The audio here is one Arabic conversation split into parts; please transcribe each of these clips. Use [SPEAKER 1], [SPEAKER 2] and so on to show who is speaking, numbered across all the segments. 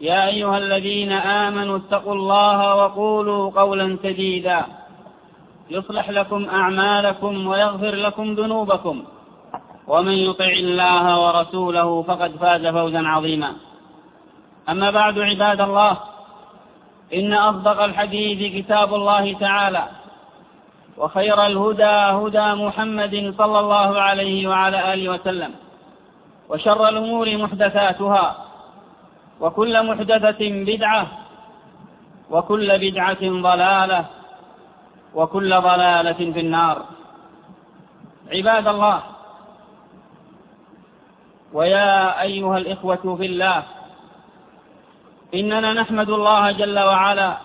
[SPEAKER 1] يا أيها الذين آمنوا اتقوا الله وقولوا قولا سديدا يصلح لكم أعمالكم ويغفر لكم ذنوبكم ومن يطع الله ورسوله فقد فاز فوزا عظيما أما بعد عباد الله إن أصدق الحديث كتاب الله تعالى وخير الهدى هدى محمد صلى الله عليه وعلى آله وسلم وشر الأمور محدثاتها وكل محدثة بدعة وكل بدعة ضلالة وكل ضلالة في النار عباد الله ويا أيها الإخوة في الله إننا نحمد الله جل وعلا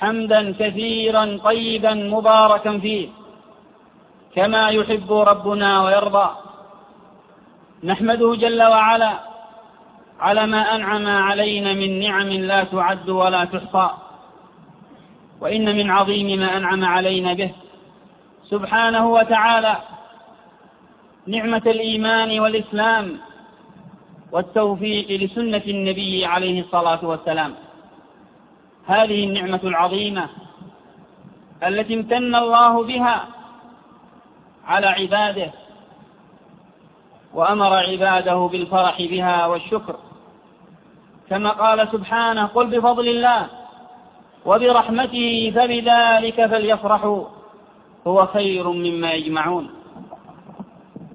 [SPEAKER 1] حمدا كثيرا طيبا مباركا فيه كما يحب ربنا ويرضى نحمده جل وعلا على ما أنعم علينا من نعم لا تعد ولا تحصى وإن من عظيم ما أنعم علينا به سبحانه وتعالى نعمة الإيمان والإسلام والتوفيق لسنة النبي عليه الصلاة والسلام هذه النعمة العظيمة التي امتن الله بها على عباده وأمر عباده بالفرح بها والشكر كما قال سبحانه قل بفضل الله وبرحمته فبذلك فليفرحوا هو خير مما يجمعون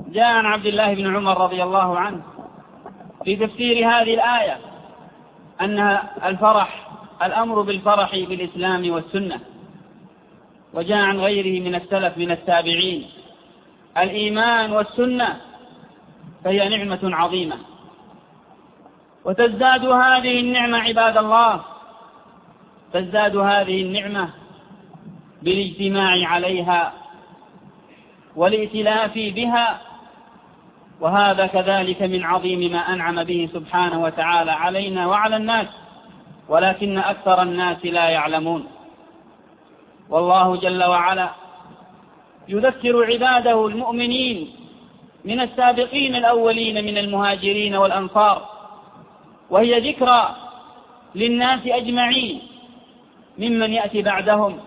[SPEAKER 1] جاء عن عبد الله بن عمر رضي الله عنه في تفسير هذه الآية أن الفرح الأمر بالفرح بالإسلام والسنة وجاء عن غيره من السلف من التابعين الإيمان والسنة فهي نعمة عظيمة وتزداد هذه النعمة عباد الله تزداد هذه النعمة بالاجتماع عليها والائتلاف بها وهذا كذلك من عظيم ما أنعم به سبحانه وتعالى علينا وعلى الناس ولكن أكثر الناس لا يعلمون والله جل وعلا يذكر عباده المؤمنين من السابقين الأولين من المهاجرين والأنصار وهي ذكرى للناس أجمعين ممن يأتي بعدهم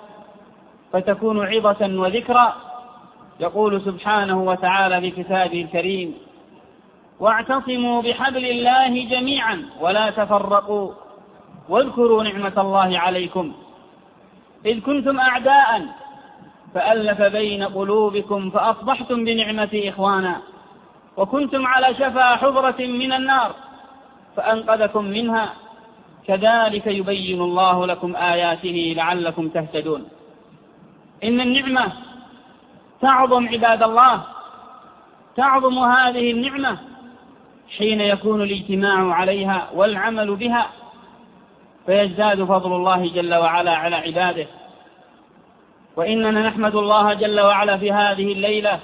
[SPEAKER 1] فتكون عظة وذكرى يقول سبحانه وتعالى في كتابه الكريم واعتصموا بحبل الله جميعا ولا تفرقوا واذكروا نعمة الله عليكم إذ كنتم أعداء فألف بين قلوبكم فأصبحتم بنعمة إخوانا وكنتم على شفا حفرة من النار فأنقذكم منها كذلك يبين الله لكم آياته لعلكم تهتدون إن النعمة تعظم عباد الله تعظم هذه النعمة حين يكون الاجتماع عليها والعمل بها فيزداد فضل الله جل وعلا على عباده وإننا نحمد الله جل وعلا في هذه الليلة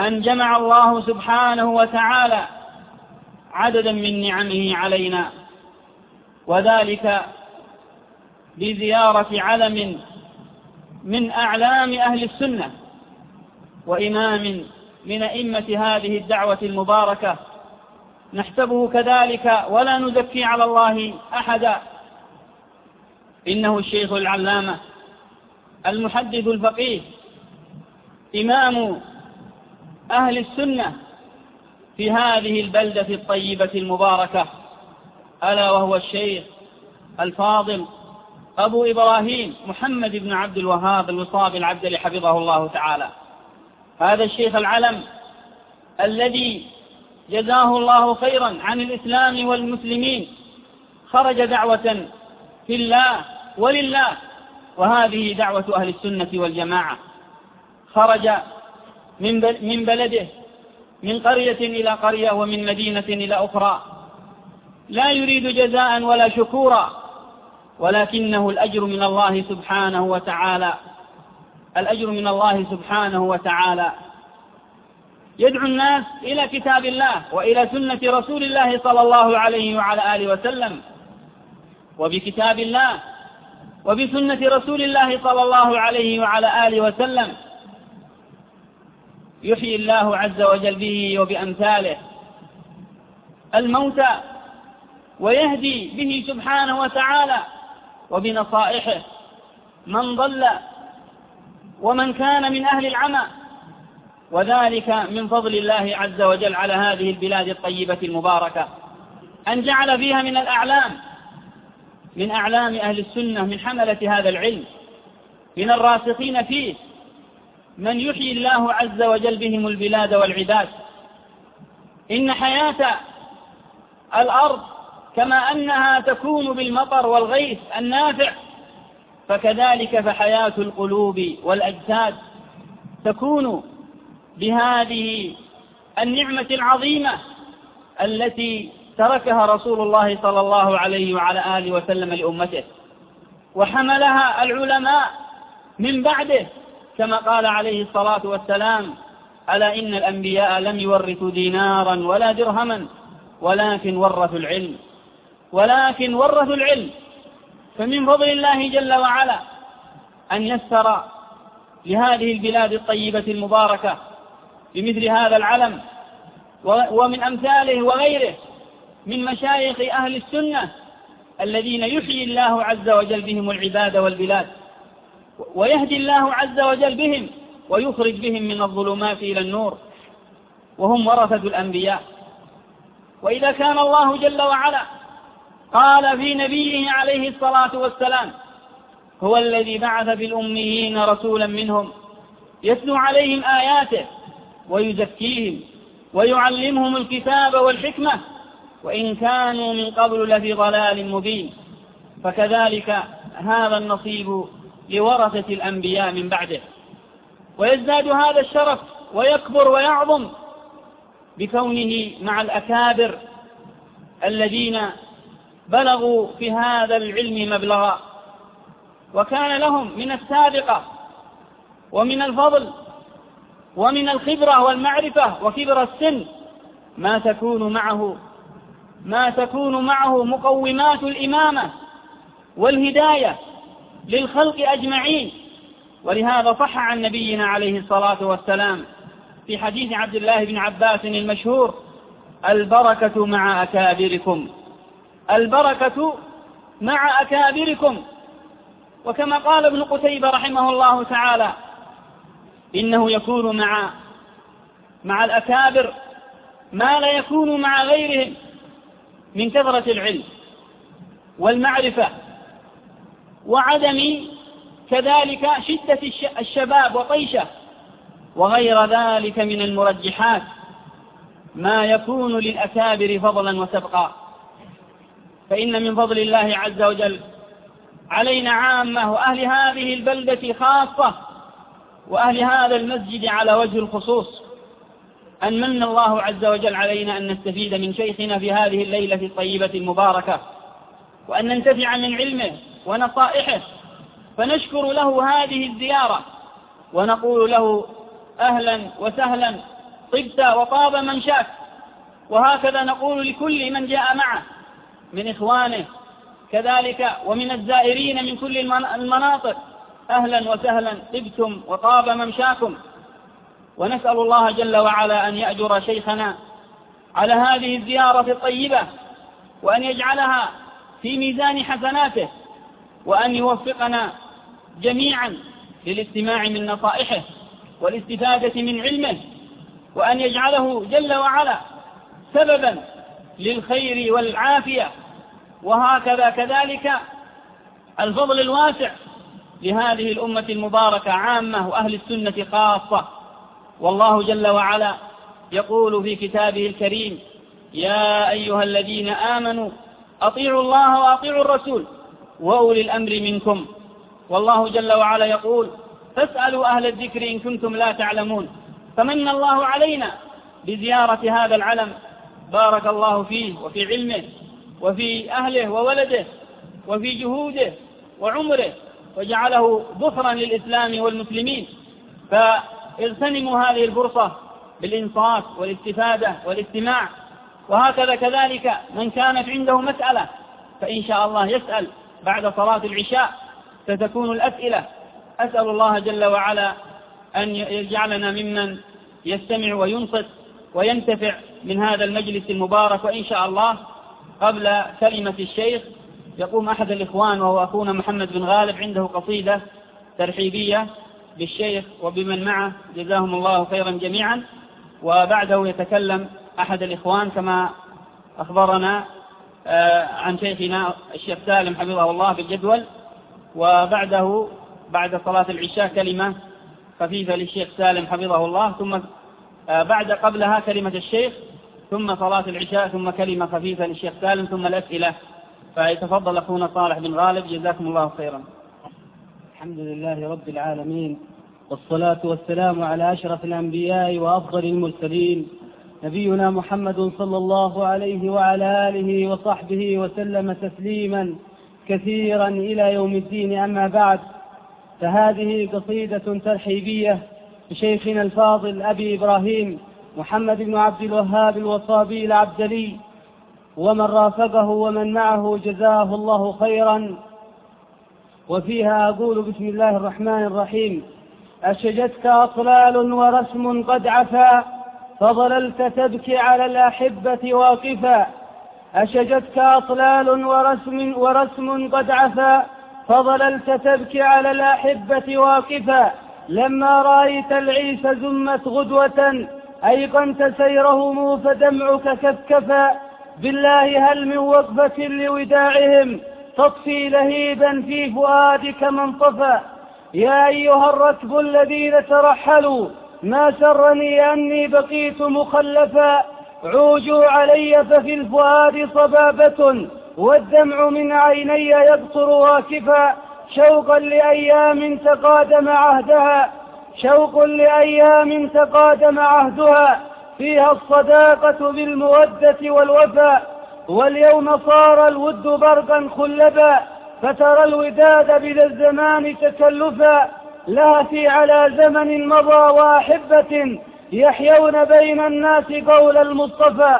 [SPEAKER 1] أن جمع الله سبحانه وتعالى عددا من نعمه علينا وذلك بزيارة علم من أعلام أهل السنة وإمام من أئمة هذه الدعوة المباركة نحسبه كذلك ولا نزكي على الله أحدا إنه الشيخ العلامة المحدث الفقيه إمام أهل السنة في هذه البلدة الطيبة المباركة ألا وهو الشيخ الفاضل أبو إبراهيم محمد بن عبد الوهاب الوصاب العبدلي حفظه الله تعالى هذا الشيخ العلم الذي جزاه الله خيرا عن الإسلام والمسلمين خرج دعوة في الله ولله وهذه دعوة أهل السنة والجماعة خرج من بلده من قرية إلى قرية ومن مدينة إلى أخرى لا يريد جزاء ولا شكورا ولكنه الأجر من الله سبحانه وتعالى الأجر من الله سبحانه وتعالى يدعو الناس إلى كتاب الله وإلى سنة رسول الله صلى الله عليه وعلى آله وسلم وبكتاب الله وبسنة رسول الله صلى الله عليه وعلى آله وسلم يحيي الله عز وجل به وبأمثاله الموتى ويهدي به سبحانه وتعالى وبنصائحه من ضل ومن كان من أهل العمى وذلك من فضل الله عز وجل على هذه البلاد الطيبة المباركة أن جعل فيها من الأعلام من أعلام أهل السنة من حملة هذا العلم من الراسخين فيه من يحيي الله عز وجل بهم البلاد والعباد إن حياة الأرض كما أنها تكون بالمطر والغيث النافع فكذلك فحياة القلوب والأجساد تكون بهذه النعمة العظيمة التي تركها رسول الله صلى الله عليه وعلى آله وسلم لأمته وحملها العلماء من بعده كما قال عليه الصلاة والسلام ألا إن الأنبياء لم يورثوا دينارا ولا درهما ولكن ورثوا العلم ولكن ورثوا العلم فمن فضل الله جل وعلا أن يسر لهذه البلاد الطيبة المباركة بمثل هذا العلم ومن أمثاله وغيره من مشايخ أهل السنة الذين يحيي الله عز وجل بهم العباد والبلاد ويهدي الله عز وجل بهم ويخرج بهم من الظلمات إلى النور وهم ورثة الأنبياء وإذا كان الله جل وعلا قال في نبيه عليه الصلاة والسلام هو الذي بعث بالأميين رسولا منهم يتلو عليهم آياته ويزكيهم ويعلمهم الكتاب والحكمة وإن كانوا من قبل لفي ضلال مبين فكذلك هذا النصيب لورثة الأنبياء من بعده ويزداد هذا الشرف ويكبر ويعظم بكونه مع الأكابر الذين بلغوا في هذا العلم مبلغا وكان لهم من السابقة ومن الفضل ومن الخبرة والمعرفة وكبر السن ما تكون معه ما تكون معه مقومات الإمامة والهداية للخلق أجمعين ولهذا صح عن نبينا عليه الصلاة والسلام في حديث عبد الله بن عباس المشهور البركة مع أكابركم البركة مع أكابركم وكما قال ابن قتيبة رحمه الله تعالى إنه يكون مع مع الأكابر ما لا يكون مع غيرهم من كثرة العلم والمعرفة وعدم كذلك شدة الشباب وطيشه وغير ذلك من المرجحات ما يكون للأكابر فضلا وسبقا فإن من فضل الله عز وجل علينا عامة وأهل هذه البلدة خاصة وأهل هذا المسجد على وجه الخصوص أن من الله عز وجل علينا أن نستفيد من شيخنا في هذه الليلة الطيبة المباركة وأن ننتفع من علمه ونصائحه فنشكر له هذه الزيارة ونقول له أهلا وسهلا طبت وطاب من شاك وهكذا نقول لكل من جاء معه من إخوانه كذلك ومن الزائرين من كل المناطق أهلا وسهلا طبتم وطاب ممشاكم ونسأل الله جل وعلا أن يأجر شيخنا على هذه الزيارة الطيبة وأن يجعلها في ميزان حسناته وأن يوفقنا جميعا للاستماع من نصائحه والاستفادة من علمه وأن يجعله جل وعلا سببا للخير والعافية وهكذا كذلك الفضل الواسع لهذه الأمة المباركة عامة وأهل السنة خاصة والله جل وعلا يقول في كتابه الكريم يا أيها الذين آمنوا أطيعوا الله وأطيعوا الرسول وأولي الأمر منكم والله جل وعلا يقول فاسألوا أهل الذكر إن كنتم لا تعلمون فمن الله علينا بزيارة هذا العلم بارك الله فيه وفي علمه وفي أهله وولده وفي جهوده وعمره وجعله ظفرا للإسلام والمسلمين فاغتنموا هذه الفرصة بالإنصات والاستفادة والاستماع وهكذا كذلك من كانت عنده مسألة فإن شاء الله يسأل بعد صلاة العشاء ستكون الأسئلة أسأل الله جل وعلا أن يجعلنا ممن يستمع وينصت وينتفع من هذا المجلس المبارك وإن شاء الله قبل كلمة الشيخ يقوم أحد الإخوان وهو أخونا محمد بن غالب عنده قصيدة ترحيبية بالشيخ وبمن معه جزاهم الله خيرا جميعا وبعده يتكلم أحد الإخوان كما أخبرنا آه، عن شيخنا الشيخ سالم حفظه الله بالجدول وبعده بعد صلاة العشاء كلمة خفيفة للشيخ سالم حفظه الله ثم آه، بعد قبلها كلمة الشيخ ثم صلاة العشاء ثم كلمة خفيفة للشيخ سالم ثم الأسئلة فيتفضل أخونا صالح بن غالب جزاكم الله خيرا الحمد لله رب العالمين والصلاة والسلام على أشرف الأنبياء وأفضل المرسلين نبينا محمد صلى الله عليه وعلى آله وصحبه
[SPEAKER 2] وسلم تسليما كثيرا إلى يوم الدين أما بعد فهذه قصيدة ترحيبية لشيخنا الفاضل أبي إبراهيم محمد بن عبد الوهاب الوصابي العبدلي ومن رافقه ومن معه جزاه الله خيرا وفيها أقول بسم الله الرحمن الرحيم أشجتك أطلال ورسم قد عفا فظللت تبكي على الأحبة واقفا أشجتك أطلال ورسم, ورسم قد عفا فظللت تبكي على الأحبة واقفا لما رأيت العيس زمت غدوة أيقنت سيرهم فدمعك كفكفا بالله هل من وقفة لوداعهم تطفي لهيبا في فؤادك من طفى يا أيها الركب الذين ترحلوا ما سرني أني بقيت مخلفا عوجوا علي ففي الفؤاد صبابة والدمع من عيني يبطر واكفا شوقا لأيام تقادم عهدها شوق لأيام تقادم عهدها فيها الصداقة بالمودة والوفاء واليوم صار الود برقا خلبا فترى الوداد بذا الزمان تكلفا لهفي على زمن مضى وأحبة يحيون بين الناس قول المصطفى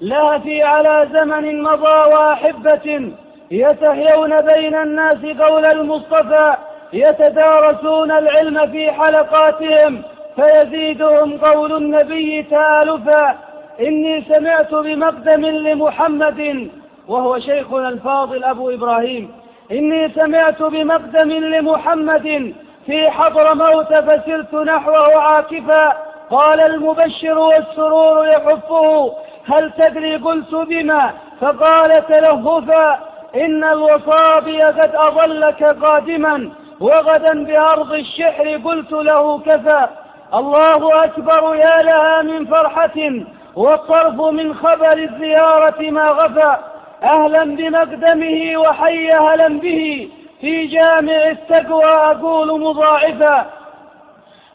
[SPEAKER 2] لهفي على زمن مضى وأحبة يتحيون بين الناس قول المصطفى يتدارسون العلم في حلقاتهم فيزيدهم قول النبي تآلفا إني سمعت بمقدم لمحمد وهو شيخنا الفاضل أبو إبراهيم إني سمعت بمقدم لمحمد في حضر موت فسرت نحوه عاكفا قال المبشر والسرور يحفه هل تدري قلت بما فقال تلهفا إن الوصابي قد أظلك قادما وغدا بأرض الشعر قلت له كفى الله أكبر يا لها من فرحة والطرف من خبر الزيارة ما غفى أهلا بمقدمه وحي هلا به في جامع التقوى أقول مضاعفا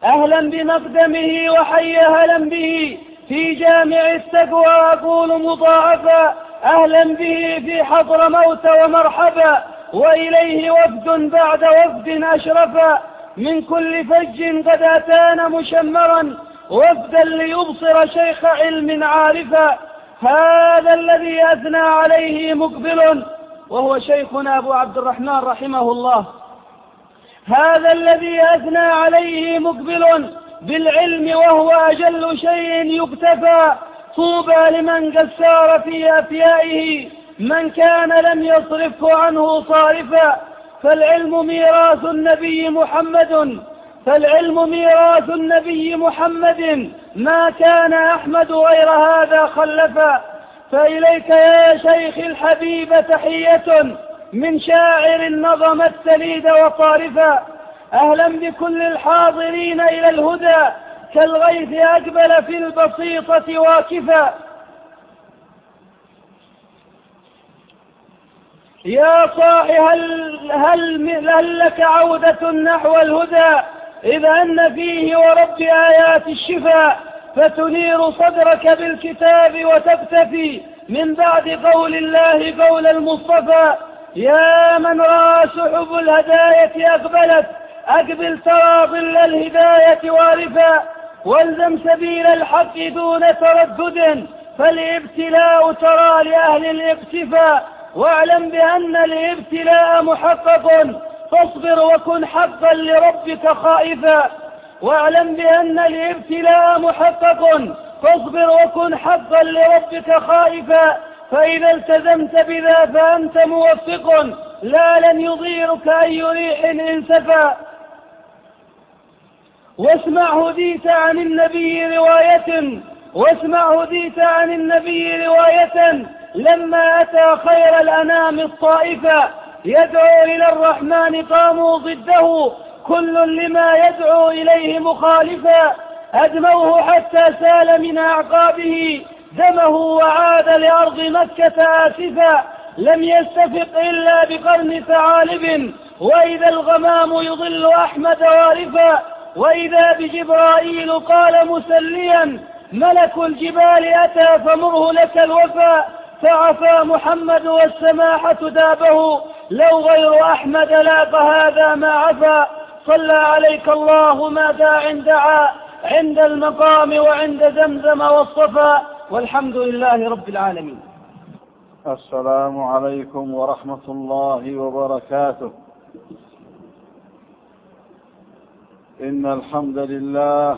[SPEAKER 2] أهلا بمقدمه وحي هلا به في جامع التقوى أقول مضاعفا أهلا به في حضر موت ومرحبا وإليه وفد بعد وفد أشرفا من كل فج قد أتانا مشمرا وفدا ليبصر شيخ علم عارفا هذا الذي أثنى عليه مقبل وهو شيخنا أبو عبد الرحمن رحمه الله هذا الذي أثنى عليه مقبل بالعلم وهو أجل شيء يكتفى طوبى لمن قسار في أفيائه من كان لم يصرفه عنه صارفا فالعلم ميراث النبي محمد فالعلم ميراث النبي محمد ما كان أحمد غير هذا خلفا فإليك يا شيخ الحبيب تحية من شاعر نظم السليد وطارفا أهلا بكل الحاضرين إلى الهدى كالغيث أقبل في البسيطة واكفا يا صاح هل, هل, هل لك عودة نحو الهدى إذ أن فيه ورب آيات الشفاء فتنير صدرك بالكتاب وتكتفي من بعد قول الله قول المصطفى يا من رأى سحب الهداية أقبلت أقبل ترى ظل الهداية وارفا والزم سبيل الحق دون تردد فالابتلاء ترى لأهل الابتفاء واعلم بأن الابتلاء محقق فاصبر وكن حقا لربك خائفا واعلم بأن الابتلاء محقق فاصبر وكن حقا لربك خائفا فإذا التزمت بذا فأنت موفق لا لن يضيرك أي ريح انسفى واسمع هديت عن النبي رواية واسمع هديت عن النبي رواية لما أتى خير الأنام الطائفة يدعو إلى الرحمن قاموا ضده كل لما يدعو إليه مخالفا أدموه حتى سال من أعقابه دمه وعاد لأرض مكة آسفا لم يستفق إلا بقرن ثعالب وإذا الغمام يضل أحمد وارفا وإذا بجبرائيل قال مسليا ملك الجبال أتى فمره لك الوفا فعفى محمد والسماحة دابه لو غير أحمد لا فهذا ما عفى صلى عليك الله ما داع دعا عند المقام وعند زمزم والصفا والحمد لله رب العالمين
[SPEAKER 3] السلام عليكم ورحمة الله وبركاته إن الحمد لله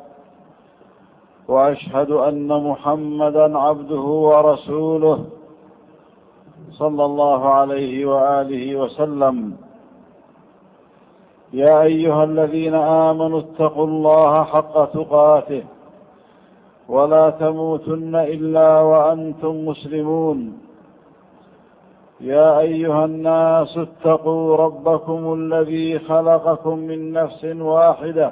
[SPEAKER 3] وأشهد أن محمدا عبده ورسوله صلى الله عليه وآله وسلم يا أيها الذين آمنوا اتقوا الله حق تقاته ولا تموتن إلا وأنتم مسلمون يا أيها الناس اتقوا ربكم الذي خلقكم من نفس واحدة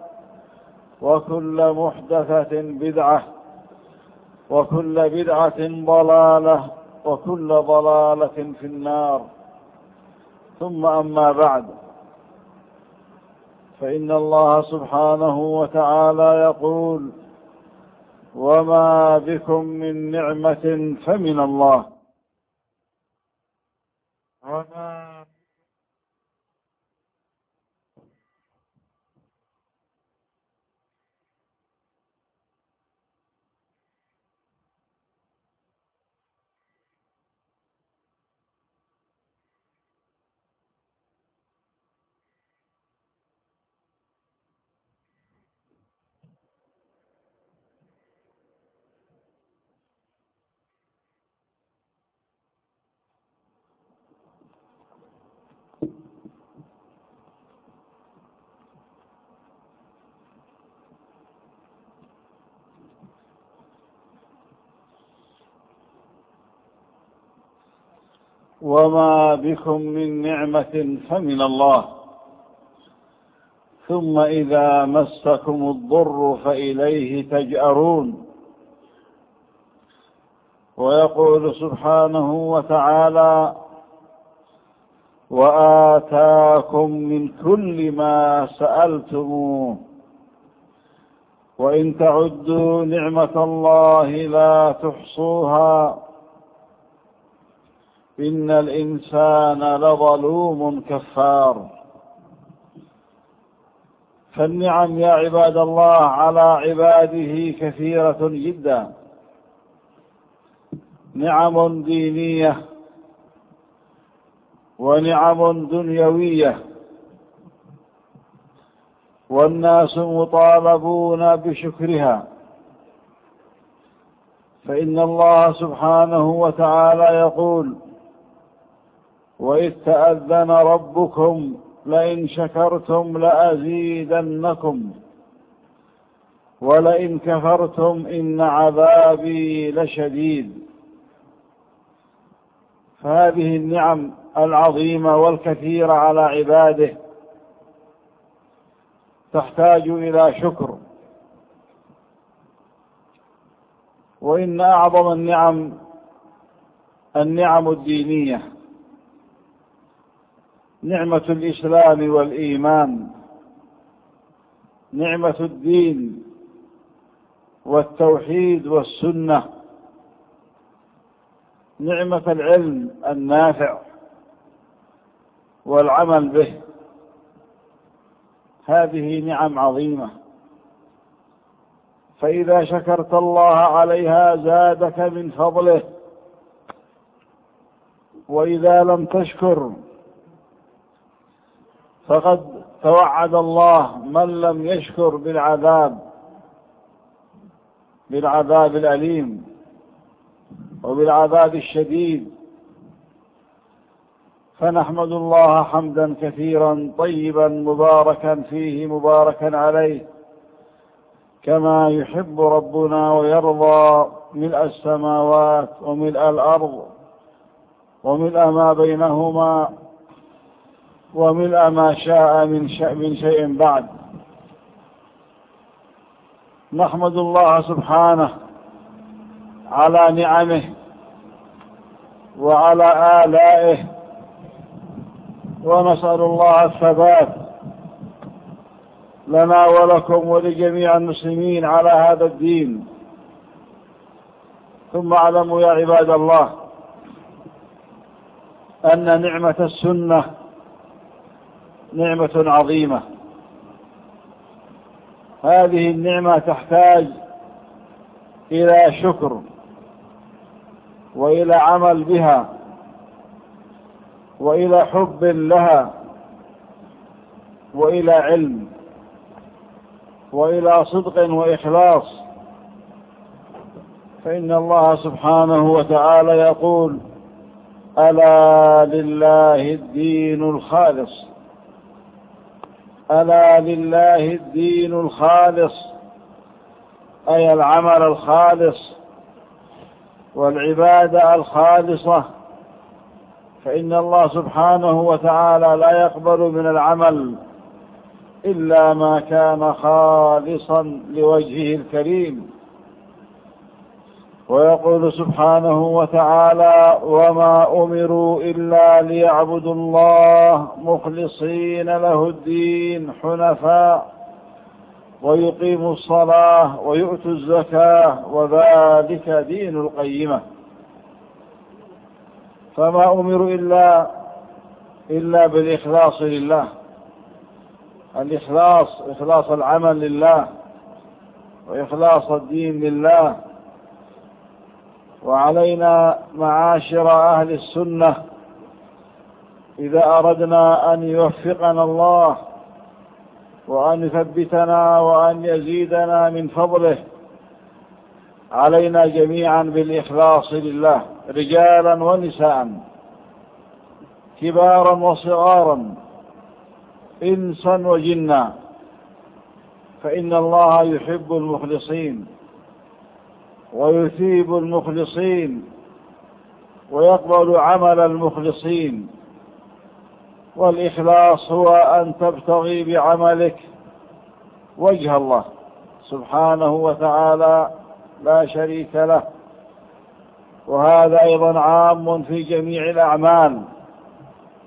[SPEAKER 3] وكل محدثة بدعة وكل بدعة ضلالة وكل ضلالة في النار ثم أما بعد فإن الله سبحانه وتعالى يقول وما بكم من نعمة فمن الله وما وما بكم من نعمة فمن الله ثم إذا مسكم الضر فإليه تجأرون ويقول سبحانه وتعالى وآتاكم من كل ما سألتموه وإن تعدوا نعمة الله لا تحصوها إن الإنسان لظلوم كفار فالنعم يا عباد الله على عباده كثيرة جدا نعم دينية ونعم دنيوية والناس مطالبون بشكرها فإن الله سبحانه وتعالى يقول وإذ تأذن ربكم لئن شكرتم لأزيدنكم ولئن كفرتم إن عذابي لشديد فهذه النعم العظيمة والكثيرة على عباده تحتاج إلى شكر وإن أعظم النعم النعم الدينية نعمة الإسلام والإيمان نعمة الدين والتوحيد والسنة نعمة العلم النافع والعمل به هذه نعم عظيمة فإذا شكرت الله عليها زادك من فضله وإذا لم تشكر فقد توعد الله من لم يشكر بالعذاب بالعذاب الأليم وبالعذاب الشديد فنحمد الله حمدا كثيرا طيبا مباركا فيه مباركا عليه كما يحب ربنا ويرضى ملء السماوات وملء الأرض وملء ما بينهما وملء ما شاء من شيء, من شيء بعد نحمد الله سبحانه على نعمه وعلى آلائه ونسأل الله الثبات لنا ولكم ولجميع المسلمين على هذا الدين ثم اعلموا يا عباد الله أن نعمة السنة نعمة عظيمة هذه النعمة تحتاج إلى شكر وإلى عمل بها وإلى حب لها وإلى علم وإلى صدق وإخلاص فإن الله سبحانه وتعالى يقول ألا لله الدين الخالص ألا لله الدين الخالص أي العمل الخالص والعبادة الخالصة فإن الله سبحانه وتعالى لا يقبل من العمل إلا ما كان خالصا لوجهه الكريم ويقول سبحانه وتعالى وما أمروا إلا ليعبدوا الله مخلصين له الدين حنفاء ويقيموا الصلاة ويؤتوا الزكاة وذلك دين القيمة فما أمروا إلا إلا بالإخلاص لله الإخلاص إخلاص العمل لله وإخلاص الدين لله وعلينا معاشر أهل السنة إذا أردنا أن يوفقنا الله وأن يثبتنا وأن يزيدنا من فضله علينا جميعا بالإخلاص لله رجالا ونساء كبارا وصغارا إنسا وجنا فإن الله يحب المخلصين ويثيب المخلصين ويقبل عمل المخلصين والإخلاص هو أن تبتغي بعملك وجه الله سبحانه وتعالى لا شريك له وهذا أيضا عام في جميع الأعمال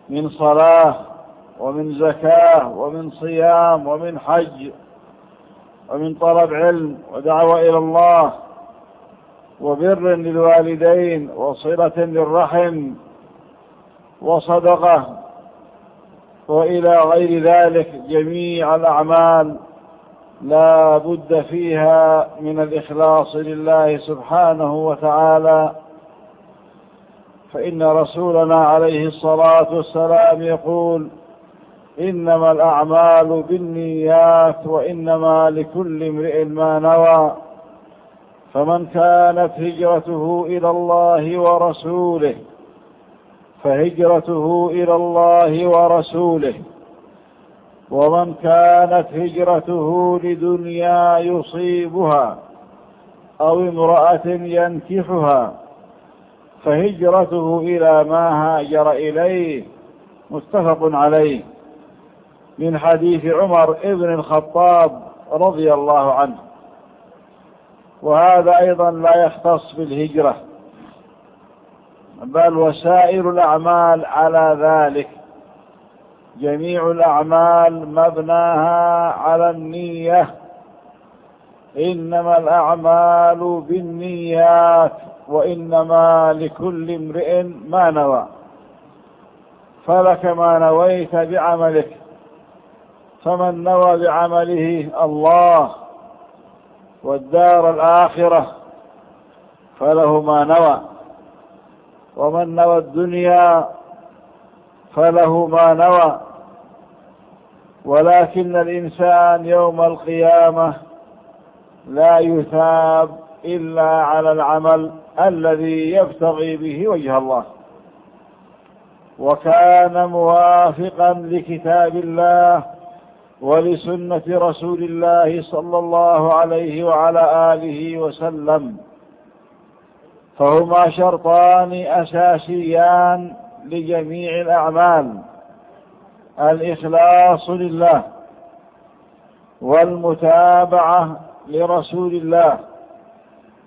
[SPEAKER 3] من صلاة ومن زكاة ومن صيام ومن حج ومن طلب علم ودعوة إلى الله وبر للوالدين وصلة للرحم وصدقة وإلى غير ذلك جميع الأعمال لا بد فيها من الإخلاص لله سبحانه وتعالى فإن رسولنا عليه الصلاة والسلام يقول إنما الأعمال بالنيات وإنما لكل امرئ ما نوى فمن كانت هجرته إلى الله ورسوله فهجرته إلى الله ورسوله ومن كانت هجرته لدنيا يصيبها أو امرأة ينكحها فهجرته إلى ما هاجر إليه متفق عليه من حديث عمر ابن الخطاب رضي الله عنه وهذا أيضا لا يختص بالهجرة بل وسائر الأعمال على ذلك جميع الأعمال مبناها على النية إنما الأعمال بالنيات وإنما لكل امرئ ما نوى فلك ما نويت بعملك فمن نوى بعمله الله والدار الآخرة فله ما نوى ومن نوى الدنيا فله ما نوى ولكن الإنسان يوم القيامة لا يثاب إلا على العمل الذي يبتغي به وجه الله وكان موافقا لكتاب الله ولسنة رسول الله صلى الله عليه وعلى آله وسلم فهما شرطان أساسيان لجميع الأعمال الإخلاص لله والمتابعة لرسول الله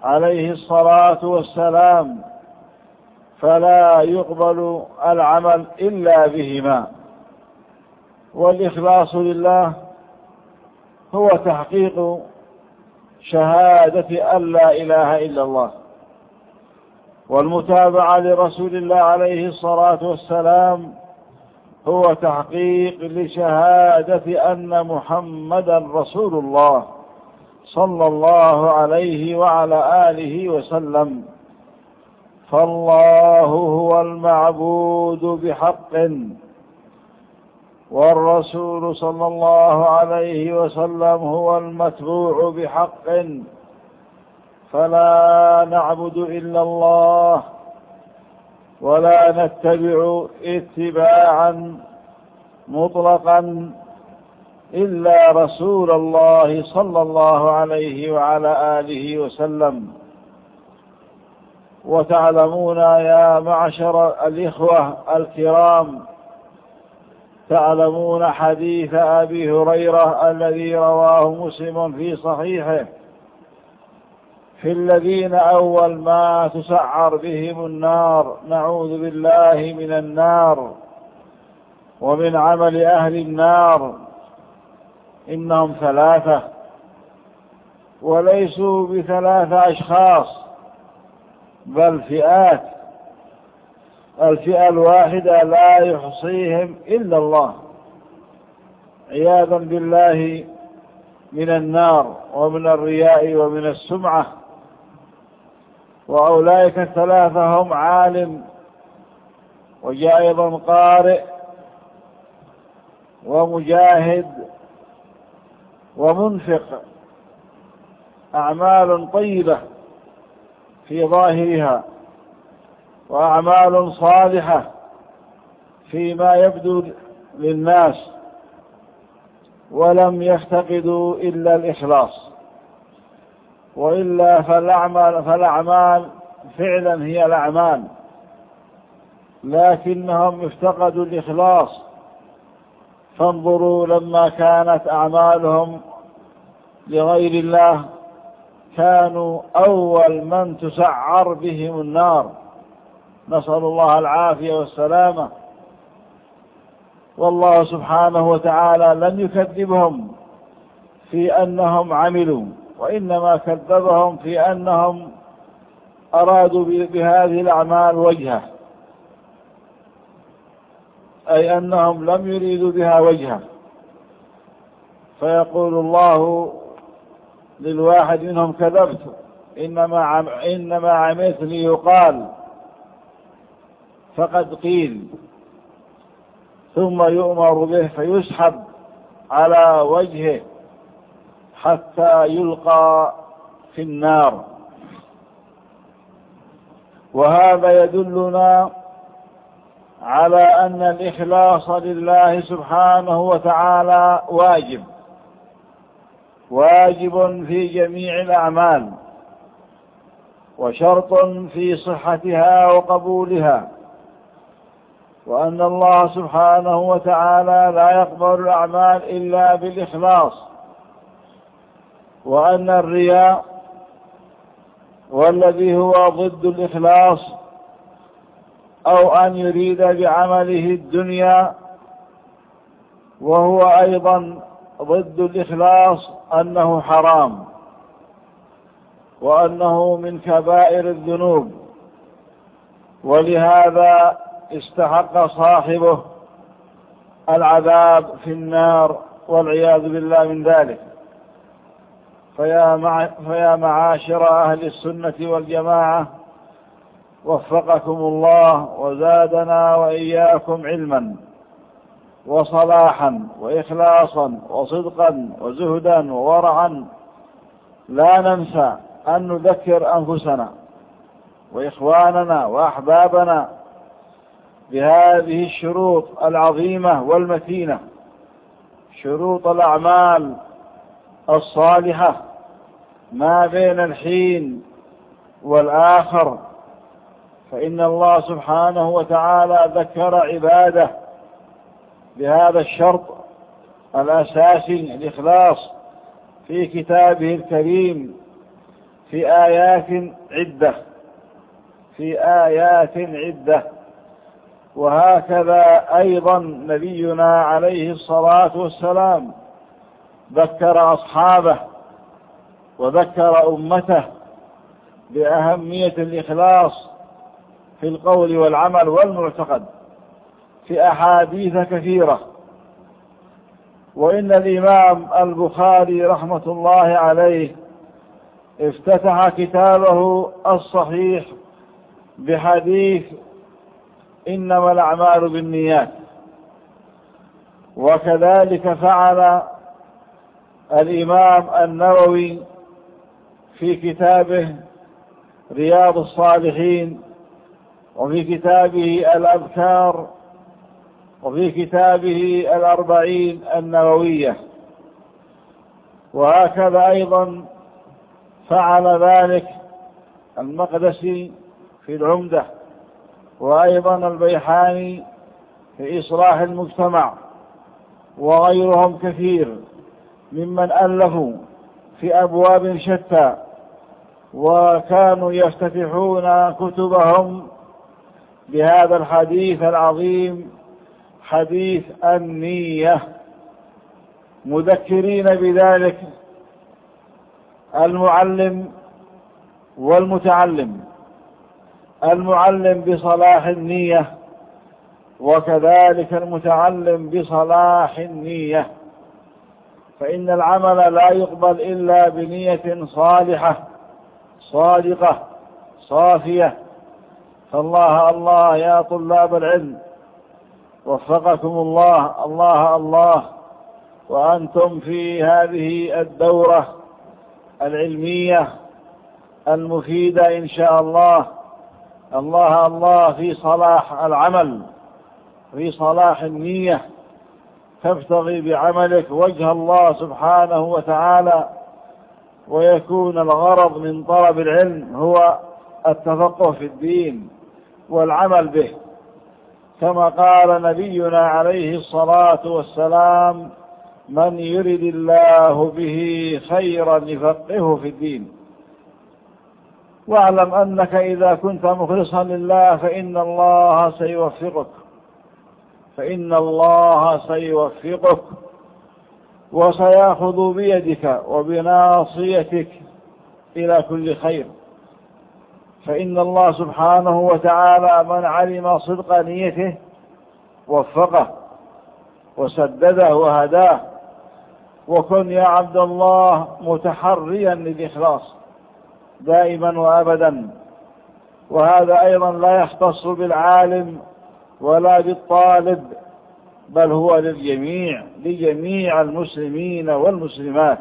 [SPEAKER 3] عليه الصلاة والسلام فلا يقبل العمل إلا بهما والإخلاص لله هو تحقيق شهادة أن لا إله إلا الله والمتابعة لرسول الله عليه الصلاة والسلام هو تحقيق لشهادة أن محمدا رسول الله صلى الله عليه وعلى آله وسلم فالله هو المعبود بحق والرسول صلى الله عليه وسلم هو المتبوع بحق فلا نعبد إلا الله ولا نتبع اتباعا مطلقا إلا رسول الله صلى الله عليه وعلى آله وسلم وتعلمون يا معشر الإخوة الكرام تعلمون حديث أبي هريرة الذي رواه مسلم في صحيحه في الذين أول ما تسعر بهم النار نعوذ بالله من النار ومن عمل أهل النار إنهم ثلاثة وليسوا بثلاثة أشخاص بل فئات الفئة الواحدة لا يحصيهم إلا الله عياذا بالله من النار ومن الرياء ومن السمعة وأولئك الثلاثة هم عالم وجاء أيضا قارئ ومجاهد ومنفق أعمال طيبة في ظاهرها وأعمال صالحة فيما يبدو للناس ولم يفتقدوا إلا الإخلاص وإلا فالأعمال, فالأعمال فعلا هي الأعمال لكنهم افتقدوا الإخلاص فانظروا لما كانت أعمالهم لغير الله كانوا أول من تسعر بهم النار نسأل الله العافية والسلامة والله سبحانه وتعالى لم يكذبهم في أنهم عملوا وإنما كذبهم في أنهم أرادوا بهذه الأعمال وجهه أي أنهم لم يريدوا بها وجهه فيقول الله للواحد منهم كذبت إنما, إنما عملت ليقال فقد قيل ثم يؤمر به فيسحب على وجهه حتى يلقى في النار وهذا يدلنا على أن الإخلاص لله سبحانه وتعالى واجب واجب في جميع الأعمال وشرط في صحتها وقبولها وأن الله سبحانه وتعالى لا يقبل الأعمال إلا بالإخلاص وأن الرياء والذي هو ضد الإخلاص أو أن يريد بعمله الدنيا وهو أيضا ضد الإخلاص أنه حرام وأنه من كبائر الذنوب ولهذا استحق صاحبه العذاب في النار والعياذ بالله من ذلك فيا, مع فيا معاشر أهل السنة والجماعة وفقكم الله وزادنا وإياكم علما وصلاحا وإخلاصا وصدقا وزهدا وورعا لا ننسى أن نذكر أنفسنا وإخواننا وأحبابنا بهذه الشروط العظيمة والمتينة شروط الأعمال الصالحة ما بين الحين والآخر فإن الله سبحانه وتعالى ذكر عباده بهذا الشرط الأساسي الإخلاص في كتابه الكريم في آيات عدة في آيات عدة وهكذا أيضا نبينا عليه الصلاة والسلام ذكر أصحابه وذكر أمته بأهمية الإخلاص في القول والعمل والمعتقد في أحاديث كثيرة وإن الإمام البخاري رحمة الله عليه افتتح كتابه الصحيح بحديث إنما الأعمال بالنيات وكذلك فعل الإمام النووي في كتابه رياض الصالحين وفي كتابه الأذكار وفي كتابه الأربعين النووية وهكذا أيضا فعل ذلك المقدسي في العمده وأيضا البيحاني في إصلاح المجتمع وغيرهم كثير ممن ألفوا في أبواب شتى وكانوا يفتتحون كتبهم بهذا الحديث العظيم حديث النية مذكرين بذلك المعلم والمتعلم المعلم بصلاح النية وكذلك المتعلم بصلاح النية فإن العمل لا يقبل إلا بنية صالحة صادقة صافية فالله الله يا طلاب العلم وفقكم الله الله الله وأنتم في هذه الدورة العلمية المفيدة إن شاء الله الله الله في صلاح العمل في صلاح النية تبتغي بعملك وجه الله سبحانه وتعالى ويكون الغرض من طلب العلم هو التفقه في الدين والعمل به كما قال نبينا عليه الصلاة والسلام من يرد الله به خيرا يفقهه في الدين واعلم أنك إذا كنت مخلصا لله فإن الله سيوفقك فإن الله سيوفقك وسيأخذ بيدك وبناصيتك إلى كل خير فإن الله سبحانه وتعالى من علم صدق نيته وفقه وسدده وهداه وكن يا عبد الله متحريا للإخلاص دائما وابدا وهذا ايضا لا يختص بالعالم ولا بالطالب بل هو للجميع لجميع المسلمين والمسلمات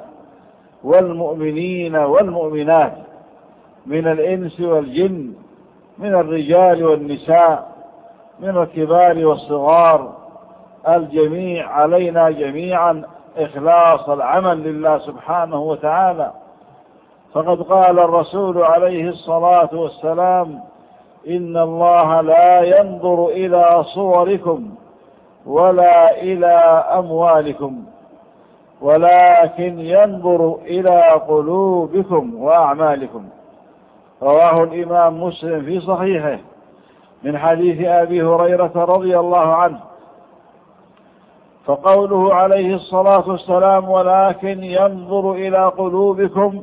[SPEAKER 3] والمؤمنين والمؤمنات من الانس والجن من الرجال والنساء من الكبار والصغار الجميع علينا جميعا إخلاص العمل لله سبحانه وتعالى فقد قال الرسول عليه الصلاة والسلام إن الله لا ينظر إلى صوركم ولا إلى أموالكم ولكن ينظر إلى قلوبكم وأعمالكم رواه الإمام مسلم في صحيحه من حديث أبي هريرة رضي الله عنه فقوله عليه الصلاة والسلام ولكن ينظر إلى قلوبكم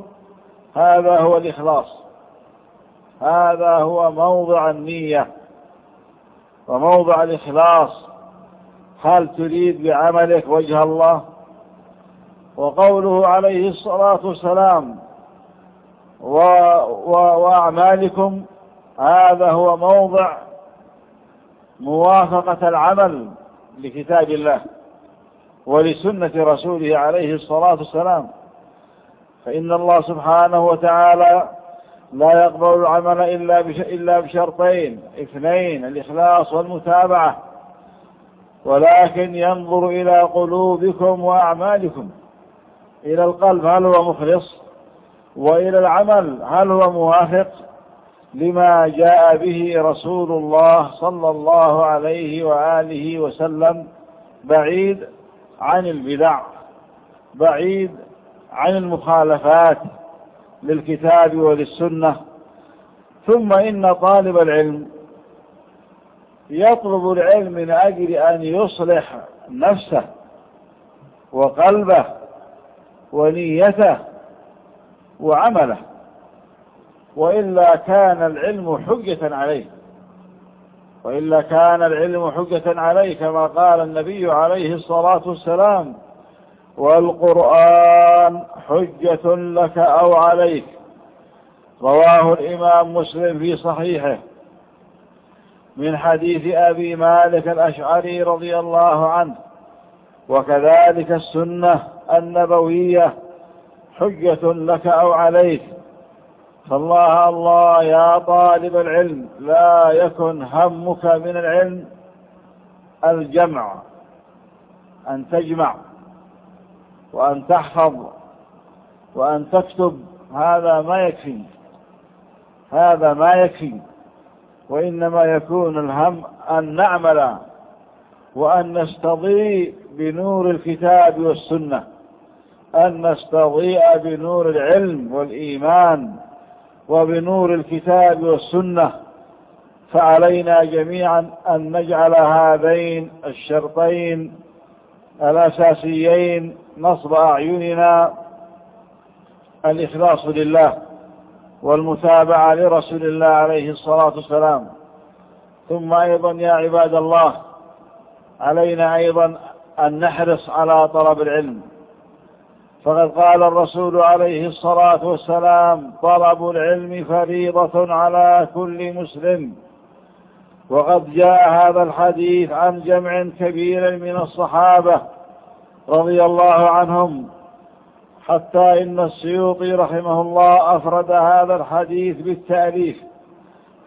[SPEAKER 3] هذا هو الإخلاص هذا هو موضع النية وموضع الإخلاص هل تريد بعملك وجه الله وقوله عليه الصلاة والسلام و... و... وأعمالكم هذا هو موضع موافقة العمل لكتاب الله ولسنة رسوله عليه الصلاة والسلام فإن الله سبحانه وتعالى لا يقبل العمل إلا إلا بشرطين اثنين الإخلاص والمتابعة ولكن ينظر إلى قلوبكم وأعمالكم إلى القلب هل هو مخلص وإلى العمل هل هو موافق لما جاء به رسول الله صلى الله عليه وآله وسلم بعيد عن البدع بعيد عن المخالفات للكتاب وللسنة ثم إن طالب العلم يطلب العلم من أجل أن يصلح نفسه وقلبه ونيته وعمله وإلا كان العلم حجة عليه وإلا كان العلم حجة عليه كما قال النبي عليه الصلاة والسلام والقرآن حجة لك أو عليك رواه الإمام مسلم في صحيحه من حديث أبي مالك الأشعري رضي الله عنه وكذلك السنة النبوية حجة لك أو عليك فالله الله يا طالب العلم لا يكن همك من العلم الجمع أن تجمع وأن تحفظ وأن تكتب هذا ما يكفي هذا ما يكفي وإنما يكون الهم أن نعمل وأن نستضيء بنور الكتاب والسنة أن نستضيء بنور العلم والإيمان وبنور الكتاب والسنة فعلينا جميعا أن نجعل هذين الشرطين الأساسيين نصب أعيننا الإخلاص لله والمتابعة لرسول الله عليه الصلاة والسلام ثم أيضا يا عباد الله علينا أيضا أن نحرص على طلب العلم فقد قال الرسول عليه الصلاة والسلام طلب العلم فريضة على كل مسلم وقد جاء هذا الحديث عن جمع كبير من الصحابة رضي الله عنهم حتى إن السيوطي رحمه الله أفرد هذا الحديث بالتأليف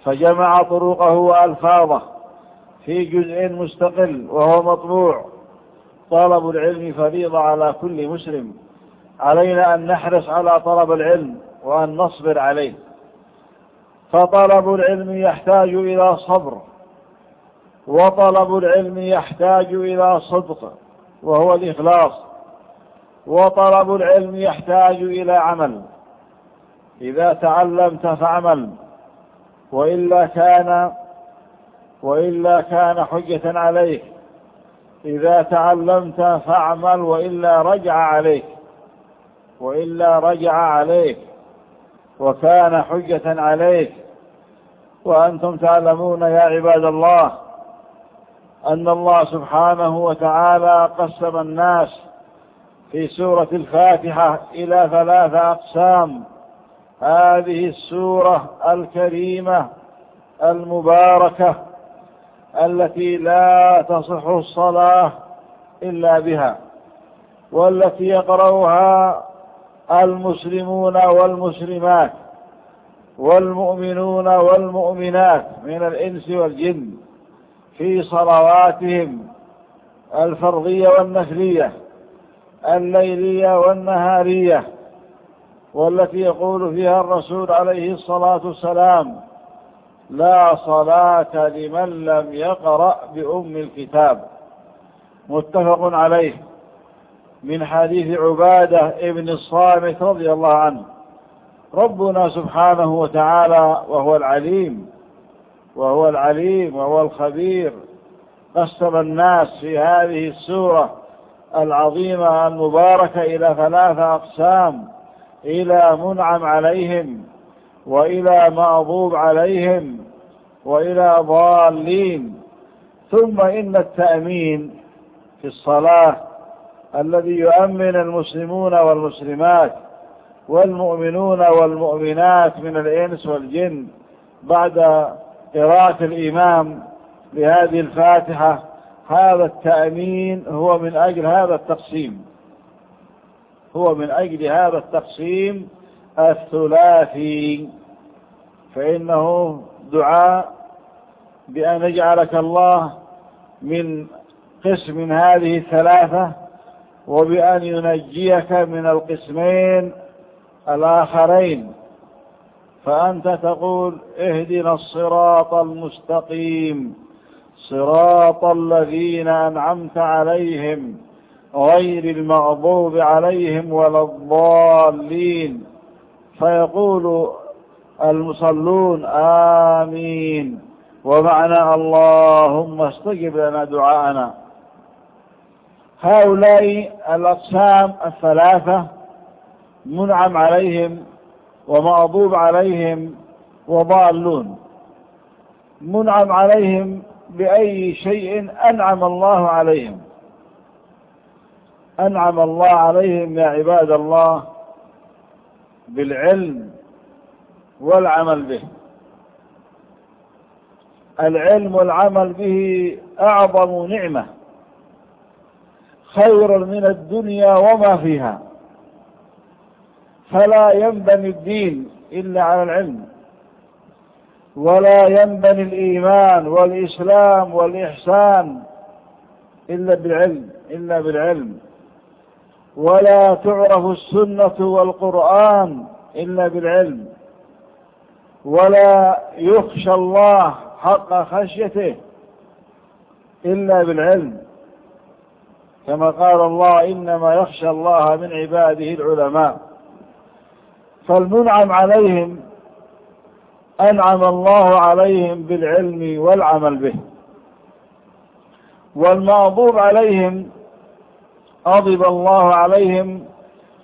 [SPEAKER 3] فجمع طرقه وألفاظه في جزء مستقل وهو مطبوع طلب العلم فريضة على كل مسلم علينا أن نحرص على طلب العلم وأن نصبر عليه فطلب العلم يحتاج إلى صبر وطلب العلم يحتاج إلى صدق وهو الإخلاص وطلب العلم يحتاج إلى عمل إذا تعلمت فعمل وإلا كان وإلا كان حجة عليك إذا تعلمت فاعمل وإلا رجع عليك وإلا رجع عليك وكان حجة عليك وأنتم تعلمون يا عباد الله أن الله سبحانه وتعالى قسم الناس في سورة الفاتحة إلى ثلاثة أقسام هذه السورة الكريمة المباركة التي لا تصح الصلاة إلا بها والتي يقرأها المسلمون والمسلمات والمؤمنون والمؤمنات من الإنس والجن في صلواتهم الفرضية والنفلية الليلية والنهارية والتي يقول فيها الرسول عليه الصلاة والسلام لا صلاة لمن لم يقرأ بأم الكتاب متفق عليه من حديث عبادة ابن الصامت رضي الله عنه ربنا سبحانه وتعالى وهو العليم وهو العليم وهو الخبير قسم الناس في هذه السورة العظيمة المباركة إلى ثلاثة أقسام إلى منعم عليهم وإلى مأضوب عليهم وإلى ضالين ثم إن التأمين في الصلاة الذي يؤمن المسلمون والمسلمات والمؤمنون والمؤمنات من الإنس والجن بعد قراءة الإمام لهذه الفاتحة هذا التأمين هو من أجل هذا التقسيم هو من أجل هذا التقسيم الثلاثي فإنه دعاء بأن يجعلك الله من قسم هذه الثلاثة وبأن ينجيك من القسمين الآخرين فأنت تقول اهدنا الصراط المستقيم صراط الذين أنعمت عليهم غير المغضوب عليهم ولا الضالين فيقول المصلون آمين ومعنى اللهم استجب لنا دعاءنا هؤلاء الأقسام الثلاثة منعم عليهم ومغضوب عليهم وضالون منعم عليهم بأي شيء أنعم الله عليهم أنعم الله عليهم يا عباد الله بالعلم والعمل به العلم والعمل به أعظم نعمة خير من الدنيا وما فيها فلا ينبني الدين إلا على العلم ولا ينبني الإيمان والإسلام والإحسان إلا بالعلم إلا بالعلم ولا تعرف السنة والقرآن إلا بالعلم ولا يخشى الله حق خشيته إلا بالعلم كما قال الله إنما يخشى الله من عباده العلماء فالمنعم عليهم أنعم الله عليهم بالعلم والعمل به والمغضوب عليهم أضب الله عليهم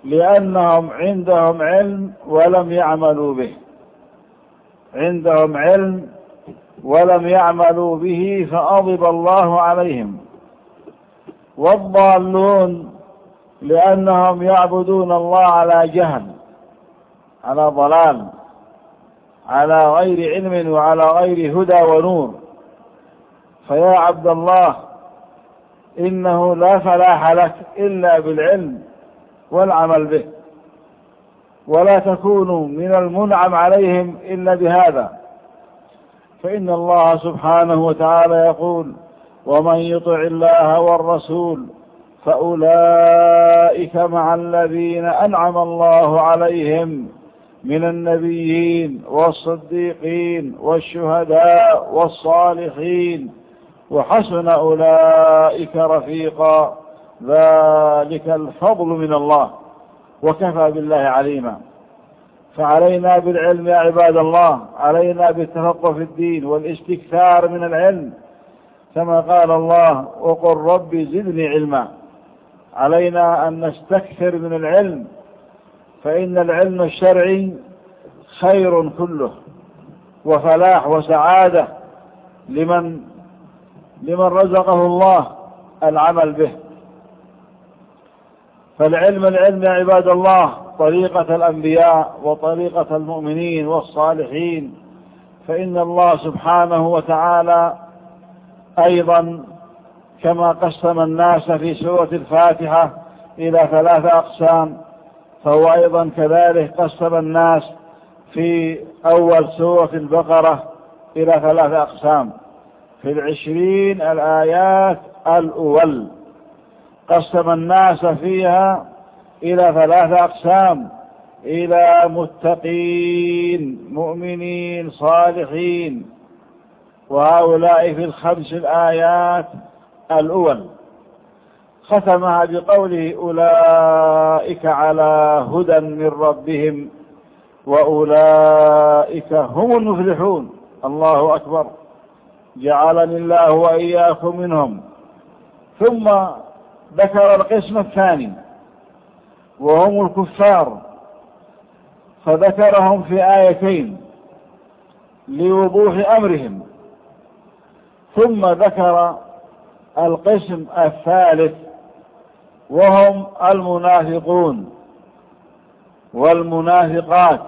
[SPEAKER 3] لأنهم عندهم علم ولم يعملوا به عندهم علم ولم يعملوا به فأضب الله عليهم والضالون لأنهم يعبدون الله على جهل على ضلال على غير علم وعلى غير هدى ونور فيا عبد الله إنه لا فلاح لك إلا بالعلم والعمل به ولا تكونوا من المنعم عليهم إلا بهذا فإن الله سبحانه وتعالى يقول ومن يطع الله والرسول فأولئك مع الذين أنعم الله عليهم من النبيين والصديقين والشهداء والصالحين وحسن أولئك رفيقا ذلك الفضل من الله وكفى بالله عليما فعلينا بالعلم يا عباد الله علينا بالتفقه في الدين والاستكثار من العلم كما قال الله وقل ربي زدني علما علينا أن نستكثر من العلم فإن العلم الشرعي خير كله وفلاح وسعادة لمن لمن رزقه الله العمل به فالعلم العلم يا عباد الله طريقة الأنبياء وطريقة المؤمنين والصالحين فإن الله سبحانه وتعالى أيضا كما قسم الناس في سورة الفاتحة إلى ثلاث أقسام فهو أيضا كذلك قسم الناس في أول سورة البقرة إلى ثلاث أقسام في العشرين الآيات الأول قسم الناس فيها إلى ثلاث أقسام إلى متقين مؤمنين صالحين وهؤلاء في الخمس الآيات الأول ختمها بقوله أولئك على هدى من ربهم وأولئك هم المفلحون الله أكبر جعلني الله وإياكم منهم ثم ذكر القسم الثاني وهم الكفار فذكرهم في آيتين لوضوح أمرهم ثم ذكر القسم الثالث وهم المنافقون والمنافقات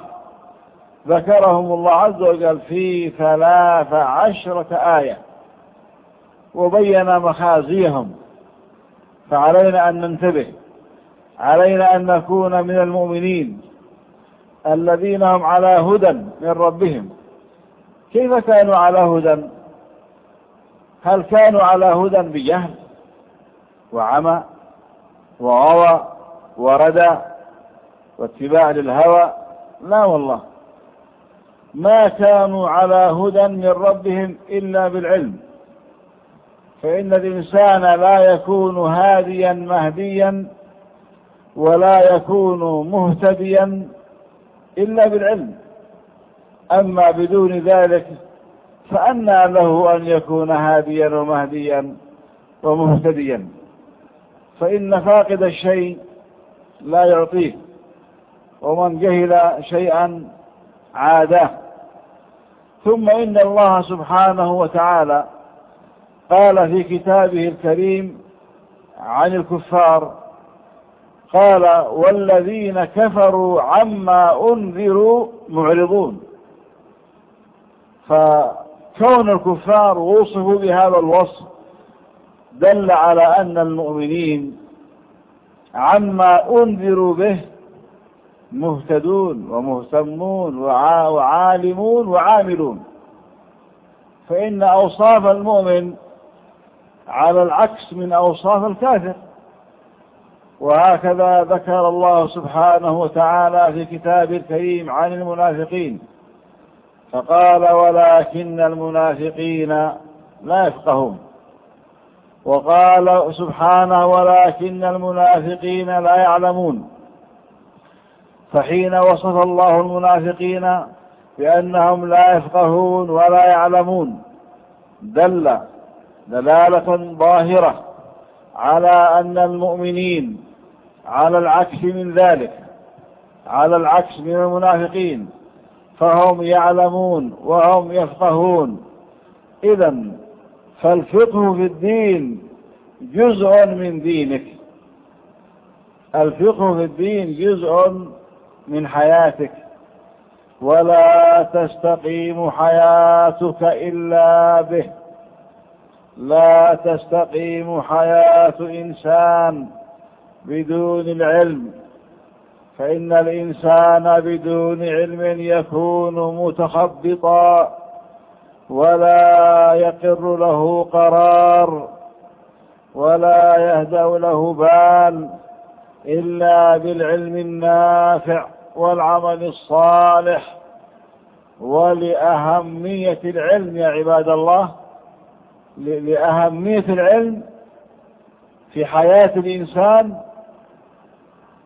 [SPEAKER 3] ذكرهم الله عز وجل في ثلاث عشرة آية وبين مخازيهم فعلينا أن ننتبه علينا أن نكون من المؤمنين الذين هم على هدى من ربهم كيف كانوا على هدى هل كانوا على هدى بجهل وعمى وغوى وردى واتباع للهوى لا والله ما كانوا على هدى من ربهم إلا بالعلم فإن الإنسان لا يكون هاديا مهديا ولا يكون مهتديا إلا بالعلم أما بدون ذلك فأنى له أن يكون هاديا ومهديا ومهتديا فإن فاقد الشيء لا يعطيه ومن جهل شيئا عاداه ثم إن الله سبحانه وتعالى قال في كتابه الكريم عن الكفار قال والذين كفروا عما أنذروا معرضون فكون الكفار وصفوا بهذا الوصف دل على أن المؤمنين عما أنذروا به مهتدون ومهتمون وعالمون وعاملون فإن أوصاف المؤمن على العكس من أوصاف الكافر وهكذا ذكر الله سبحانه وتعالى في كتابه الكريم عن المنافقين فقال ولكن المنافقين لا يفقهون وقال سبحانه ولكن المنافقين لا يعلمون فحين وصف الله المنافقين بأنهم لا يفقهون ولا يعلمون دل دلالة ظاهرة على أن المؤمنين على العكس من ذلك على العكس من المنافقين فهم يعلمون وهم يفقهون إذن فالفقه في الدين جزء من دينك الفقه في الدين جزء من حياتك ولا تستقيم حياتك إلا به لا تستقيم حياة إنسان بدون العلم فإن الإنسان بدون علم يكون متخبطا ولا يقر له قرار ولا يهدأ له بال إلا بالعلم النافع والعمل الصالح ولأهمية العلم يا عباد الله لأهمية العلم في حياة الإنسان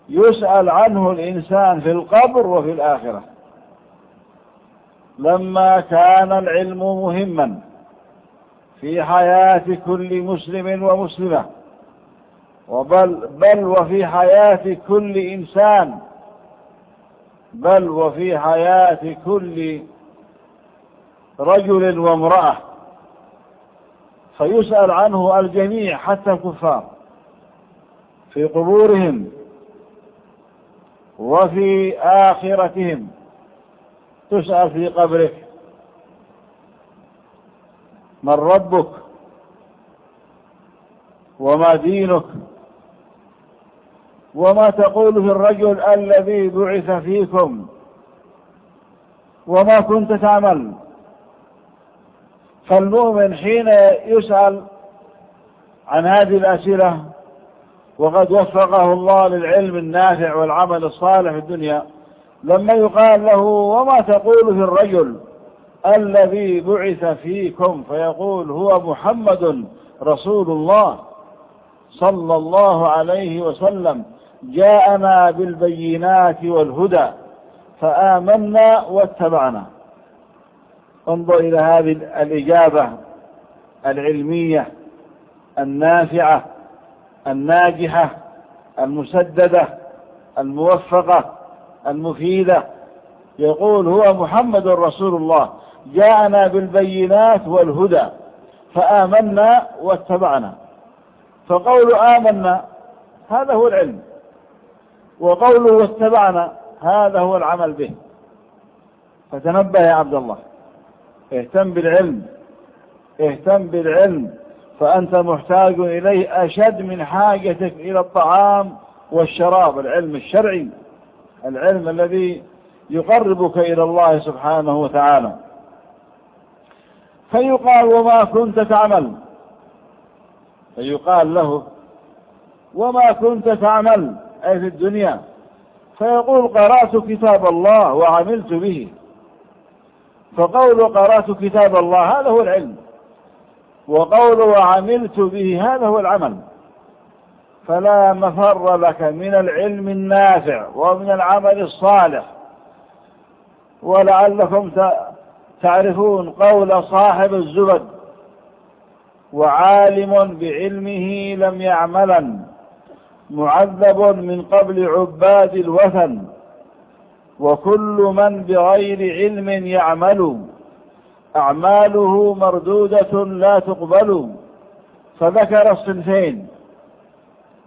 [SPEAKER 3] يسأل عنه الإنسان في القبر وفي الآخرة لما كان العلم مهما في حياة كل مسلم ومسلمة وبل بل وفي حياة كل إنسان بل وفي حياة كل رجل وامرأة فيسأل عنه الجميع حتى الكفار في قبورهم وفي آخرتهم تسأل في قبرك من ربك وما دينك وما تقول في الرجل الذي بعث فيكم وما كنت تعمل فالمؤمن حين يسأل عن هذه الأسئلة وقد وفقه الله للعلم النافع والعمل الصالح في الدنيا لما يقال له وما تقول في الرجل الذي بعث فيكم فيقول هو محمد رسول الله صلى الله عليه وسلم جاءنا بالبينات والهدى فآمنا واتبعنا انظر إلى هذه الإجابة العلمية النافعة الناجحة المسددة الموفقة المفيدة يقول هو محمد رسول الله جاءنا بالبينات والهدى فآمنا واتبعنا فقول آمنا هذا هو العلم وقوله واتبعنا هذا هو العمل به فتنبه يا عبد الله اهتم بالعلم اهتم بالعلم فأنت محتاج إليه أشد من حاجتك إلى الطعام والشراب العلم الشرعي العلم الذي يقربك إلى الله سبحانه وتعالى فيقال وما كنت تعمل فيقال له وما كنت تعمل أي في الدنيا فيقول قرأت كتاب الله وعملت به فقول قرأت كتاب الله هذا هو العلم وقول وعملت به هذا هو العمل فلا مفر لك من العلم النافع ومن العمل الصالح ولعلكم تعرفون قول صاحب الزبد وعالم بعلمه لم يعملا معذب من قبل عباد الوثن وكل من بغير علم يعمل أعماله مردودة لا تقبل فذكر الصنفين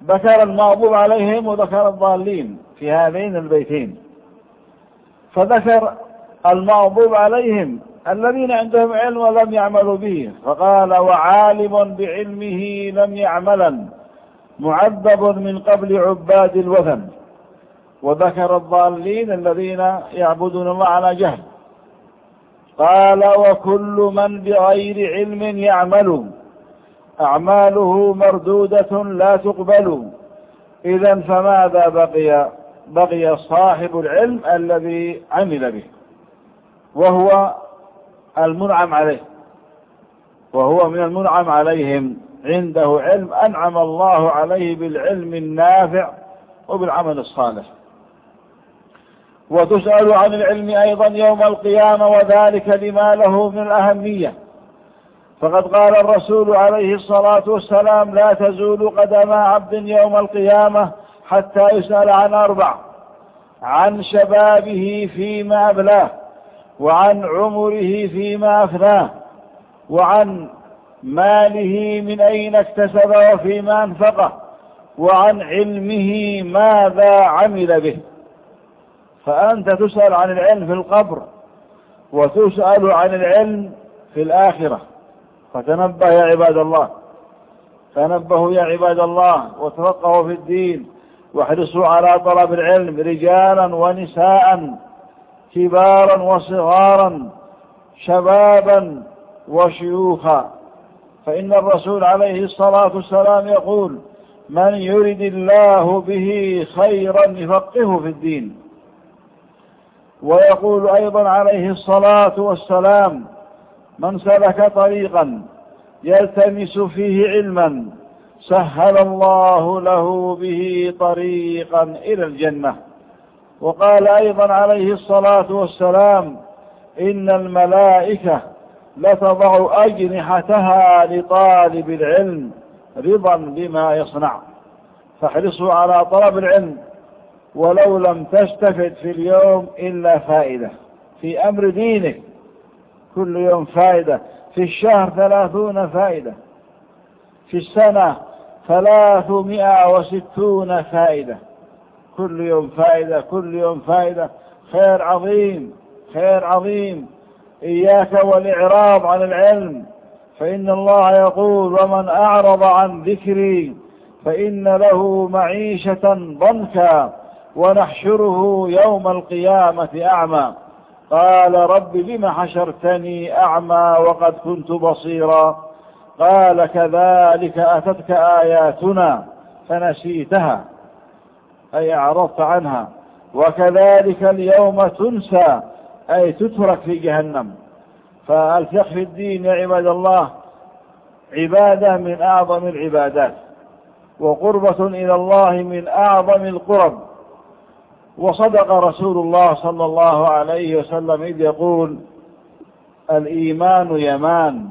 [SPEAKER 3] ذكر المغضوب عليهم وذكر الضالين في هذين البيتين فذكر المغضوب عليهم الذين عندهم علم ولم يعملوا به فقال وعالم بعلمه لم يعملا معذب من قبل عباد الوثن وذكر الضالين الذين يعبدون الله على جهل قال وكل من بغير علم يعمل أعماله مردودة لا تقبل إذا فماذا بقي بقي صاحب العلم الذي عمل به وهو المنعم عليه وهو من المنعم عليهم عنده علم أنعم الله عليه بالعلم النافع وبالعمل الصالح وتسأل عن العلم أيضا يوم القيامة وذلك لما له من الأهمية فقد قال الرسول عليه الصلاة والسلام لا تزول قدم عبد يوم القيامة حتى يسأل عن أربع عن شبابه فيما أبلاه وعن عمره فيما أفناه وعن ماله من أين اكتسب وفيما أنفقه وعن علمه ماذا عمل به فأنت تسأل عن العلم في القبر وتسأل عن العلم في الآخرة فتنبه يا عباد الله تنبهوا يا عباد الله وتفقهوا في الدين واحرصوا على طلب العلم رجالا ونساء كبارا وصغارا شبابا وشيوخا فإن الرسول عليه الصلاة والسلام يقول من يرد الله به خيرا يفقهه في الدين ويقول أيضا عليه الصلاة والسلام من سلك طريقا يلتمس فيه علما سهل الله له به طريقا إلى الجنة وقال أيضا عليه الصلاة والسلام إن الملائكة لتضع أجنحتها لطالب العلم رضا بما يصنع فاحرصوا على طلب العلم ولو لم تستفد في اليوم إلا فائدة في أمر دينك كل يوم فائدة في الشهر ثلاثون فائدة في السنة ثلاثمائة وستون فائدة كل يوم فائدة كل يوم فائدة خير عظيم خير عظيم إياك والإعراض عن العلم فإن الله يقول ومن أعرض عن ذكري فإن له معيشة ضنكا ونحشره يوم القيامة أعمى قال رب لم حشرتني أعمى وقد كنت بصيرا قال كذلك أتتك آياتنا فنسيتها أي أعرضت عنها وكذلك اليوم تنسى أي تترك في جهنم فالفقه في الدين يا عباد الله عبادة من أعظم العبادات وقربة إلى الله من أعظم القرب وصدق رسول الله صلى الله عليه وسلم إذ يقول الإيمان يمان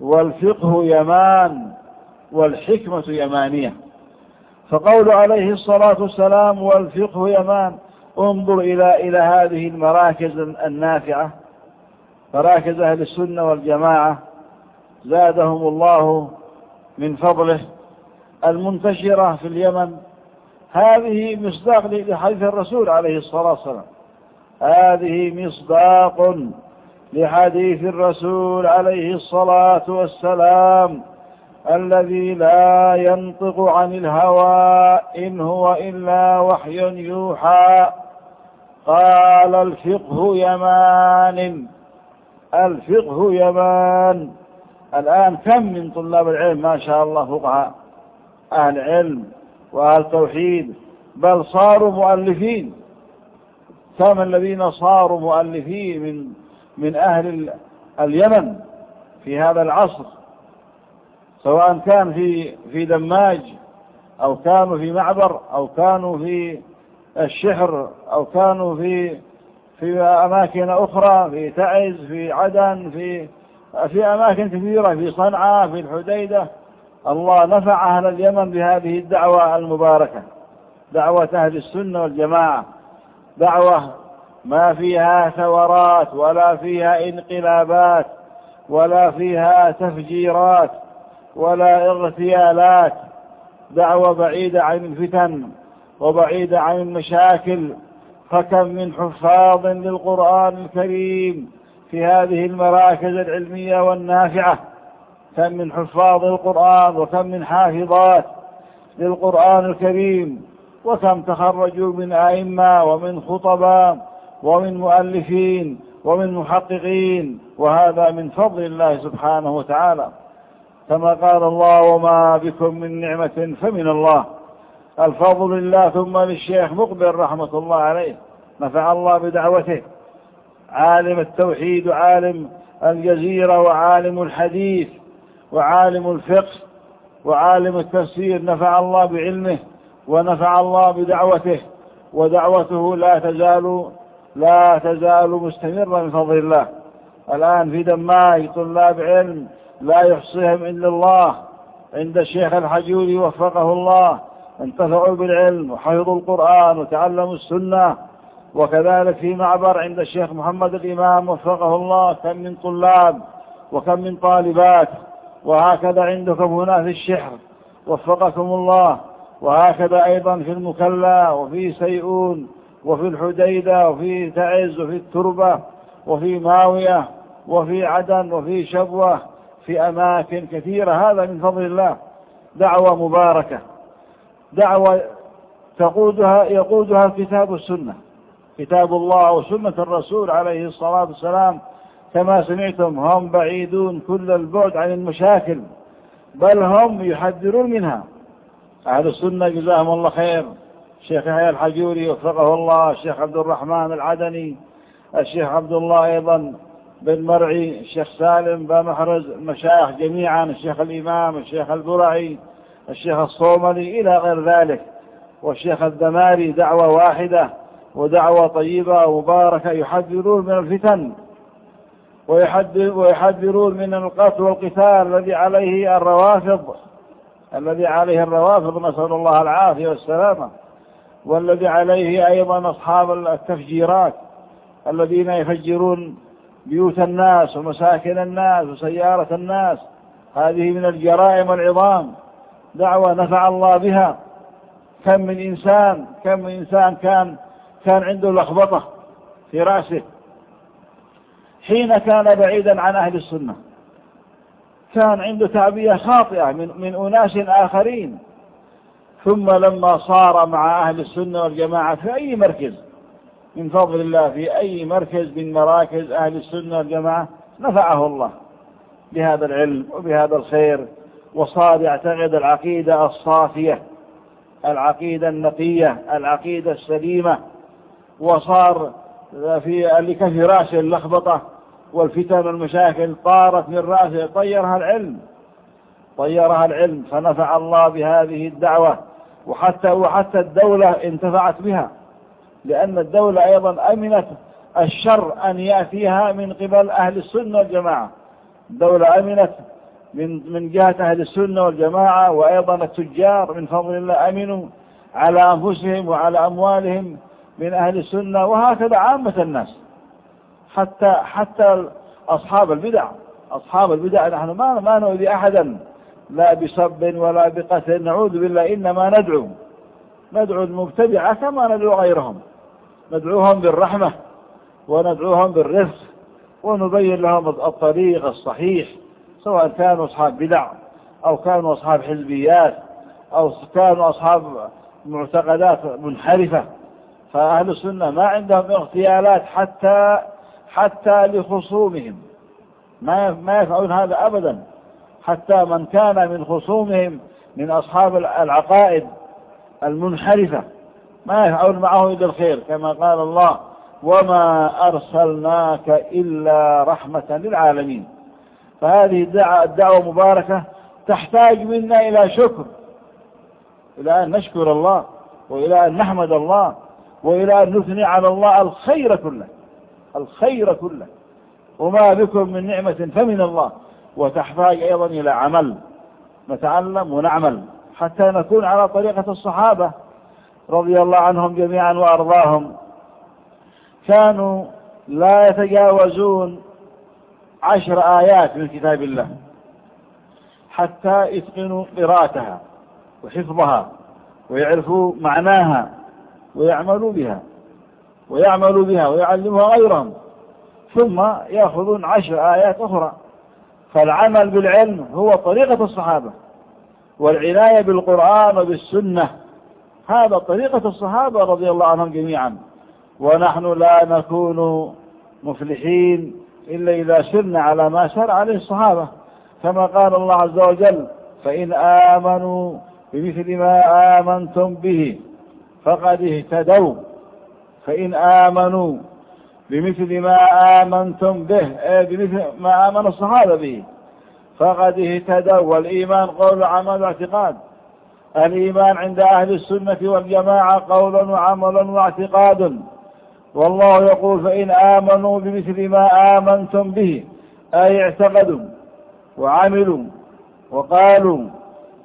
[SPEAKER 3] والفقه يمان والحكمة يمانية فقول عليه الصلاة والسلام والفقه يمان انظر إلى إلى هذه المراكز النافعة مراكز أهل السنة والجماعة زادهم الله من فضله المنتشرة في اليمن هذه مصداق لحديث الرسول عليه الصلاة والسلام هذه مصداق لحديث الرسول عليه الصلاة والسلام الذي لا ينطق عن الهوى إن هو إلا وحي يوحى قال الفقه يمان الفقه يمان الآن كم من طلاب العلم ما شاء الله فقهاء أهل علم وأهل توحيد بل صاروا مؤلفين كما الذين صاروا مؤلفين من من أهل اليمن في هذا العصر سواء كان في في دماج أو كانوا في معبر أو كانوا في الشحر أو كانوا في في أماكن أخرى في تعز في عدن في في أماكن كثيرة في صنعاء في الحديدة الله نفع أهل اليمن بهذه الدعوة المباركة دعوة أهل السنة والجماعة دعوة ما فيها ثورات ولا فيها انقلابات ولا فيها تفجيرات ولا اغتيالات دعوة بعيدة عن الفتن وبعيدة عن المشاكل فكم من حفاظ للقرآن الكريم في هذه المراكز العلمية والنافعة كم من حفاظ القرآن وكم من حافظات للقرآن الكريم وكم تخرجوا من أئمة ومن خطباء ومن مؤلفين ومن محققين وهذا من فضل الله سبحانه وتعالى كما قال الله وما بكم من نعمة فمن الله الفضل لله ثم للشيخ مقبل رحمة الله عليه نفع الله بدعوته عالم التوحيد وعالم الجزيرة وعالم الحديث وعالم الفقه وعالم التفسير نفع الله بعلمه ونفع الله بدعوته ودعوته لا تزال لا تزال مستمرة من فضل الله الآن في دماج طلاب علم لا يحصيهم إلا الله عند الشيخ الحجولي وفقه الله انتفعوا بالعلم وحفظوا القرآن وتعلموا السنة وكذلك في معبر عند الشيخ محمد الإمام وفقه الله كم من طلاب وكم من طالبات وهكذا عندكم هنا في الشحر وفقكم الله وهكذا أيضا في المكلا وفي سيئون وفي الحديدة وفي تعز وفي التربة وفي ماوية وفي عدن وفي شبوة في أماكن كثيرة هذا من فضل الله دعوة مباركة دعوة تقودها يقودها كتاب السنة كتاب الله وسنة الرسول عليه الصلاة والسلام كما سمعتم هم بعيدون كل البعد عن المشاكل بل هم يحذرون منها أهل السنة جزاهم الله خير الشيخ يحيى الحجوري وفقه الله الشيخ عبد الرحمن العدني الشيخ عبد الله أيضا بن مرعي الشيخ سالم بامحرز المشايخ جميعا الشيخ الإمام الشيخ البرعي الشيخ الصوملي إلى غير ذلك والشيخ الدماري دعوة واحدة ودعوة طيبة ومباركة يحذرون من الفتن ويحذرون من القتل والقتال الذي عليه الروافض الذي عليه الروافض نسأل الله العافية والسلامة والذي عليه أيضا أصحاب التفجيرات الذين يفجرون بيوت الناس ومساكن الناس وسيارة الناس هذه من الجرائم العظام دعوة نفع الله بها كم من إنسان كم من إنسان كان كان عنده لخبطة في رأسه حين كان بعيدا عن أهل السنة كان عنده تعبية خاطئة من, من أناس آخرين ثم لما صار مع أهل السنة والجماعة في أي مركز من فضل الله في أي مركز من مراكز أهل السنة والجماعة نفعه الله بهذا العلم وبهذا الخير وصار يعتقد العقيدة الصافية العقيدة النقية العقيدة السليمة وصار في اللي اللخبطة والفتن والمشاكل طارت من رأسه طيرها العلم طيرها العلم فنفع الله بهذه الدعوة وحتى وحتى الدولة انتفعت بها لأن الدولة أيضا أمنت الشر أن يأتيها من قبل أهل السنة والجماعة الدولة أمنت من من جهة أهل السنة والجماعة وأيضا التجار من فضل الله أمنوا على أنفسهم وعلى أموالهم من أهل السنة وهكذا عامة الناس حتى حتى أصحاب البدع أصحاب البدع نحن ما ما نؤذي أحدا لا بسب ولا بقتل نعوذ بالله إنما ندعو ندعو المبتدعة كما ندعو غيرهم ندعوهم بالرحمة وندعوهم بالرزق ونبين لهم الطريق الصحيح سواء كانوا أصحاب بدع أو كانوا أصحاب حزبيات أو كانوا أصحاب معتقدات منحرفة فأهل السنة ما عندهم اغتيالات حتى حتى لخصومهم ما ما يفعلون هذا أبدا حتى من كان من خصومهم من أصحاب العقائد المنحرفة ما يفعلون معه إلا الخير كما قال الله وما أرسلناك إلا رحمة للعالمين فهذه الدعوة مباركة تحتاج منا إلى شكر إلى أن نشكر الله وإلى أن نحمد الله وإلى أن نثني على الله الخير كله الخير كله وما بكم من نعمة فمن الله وتحتاج أيضا إلى عمل نتعلم ونعمل حتى نكون على طريقة الصحابة رضي الله عنهم جميعا وأرضاهم كانوا لا يتجاوزون عشر آيات من كتاب الله حتى يتقنوا قراءتها وحفظها ويعرفوا معناها ويعملوا بها ويعملوا بها ويعلمها غيرهم ثم يأخذون عشر آيات أخرى فالعمل بالعلم هو طريقة الصحابة والعناية بالقرآن وبالسنة هذا طريقة الصحابة رضي الله عنهم جميعا ونحن لا نكون مفلحين إلا إذا سرنا على ما سار عليه الصحابة كما قال الله عز وجل فإن آمنوا بمثل ما آمنتم به فقد اهتدوا فإن آمنوا بمثل ما آمنتم به بمثل ما آمن الصحابة به فقد اهتدوا والإيمان قول وعمل واعتقاد الإيمان عند أهل السنة والجماعة قول وعمل واعتقاد والله يقول فإن آمنوا بمثل ما آمنتم به أي اعتقدوا وعملوا وقالوا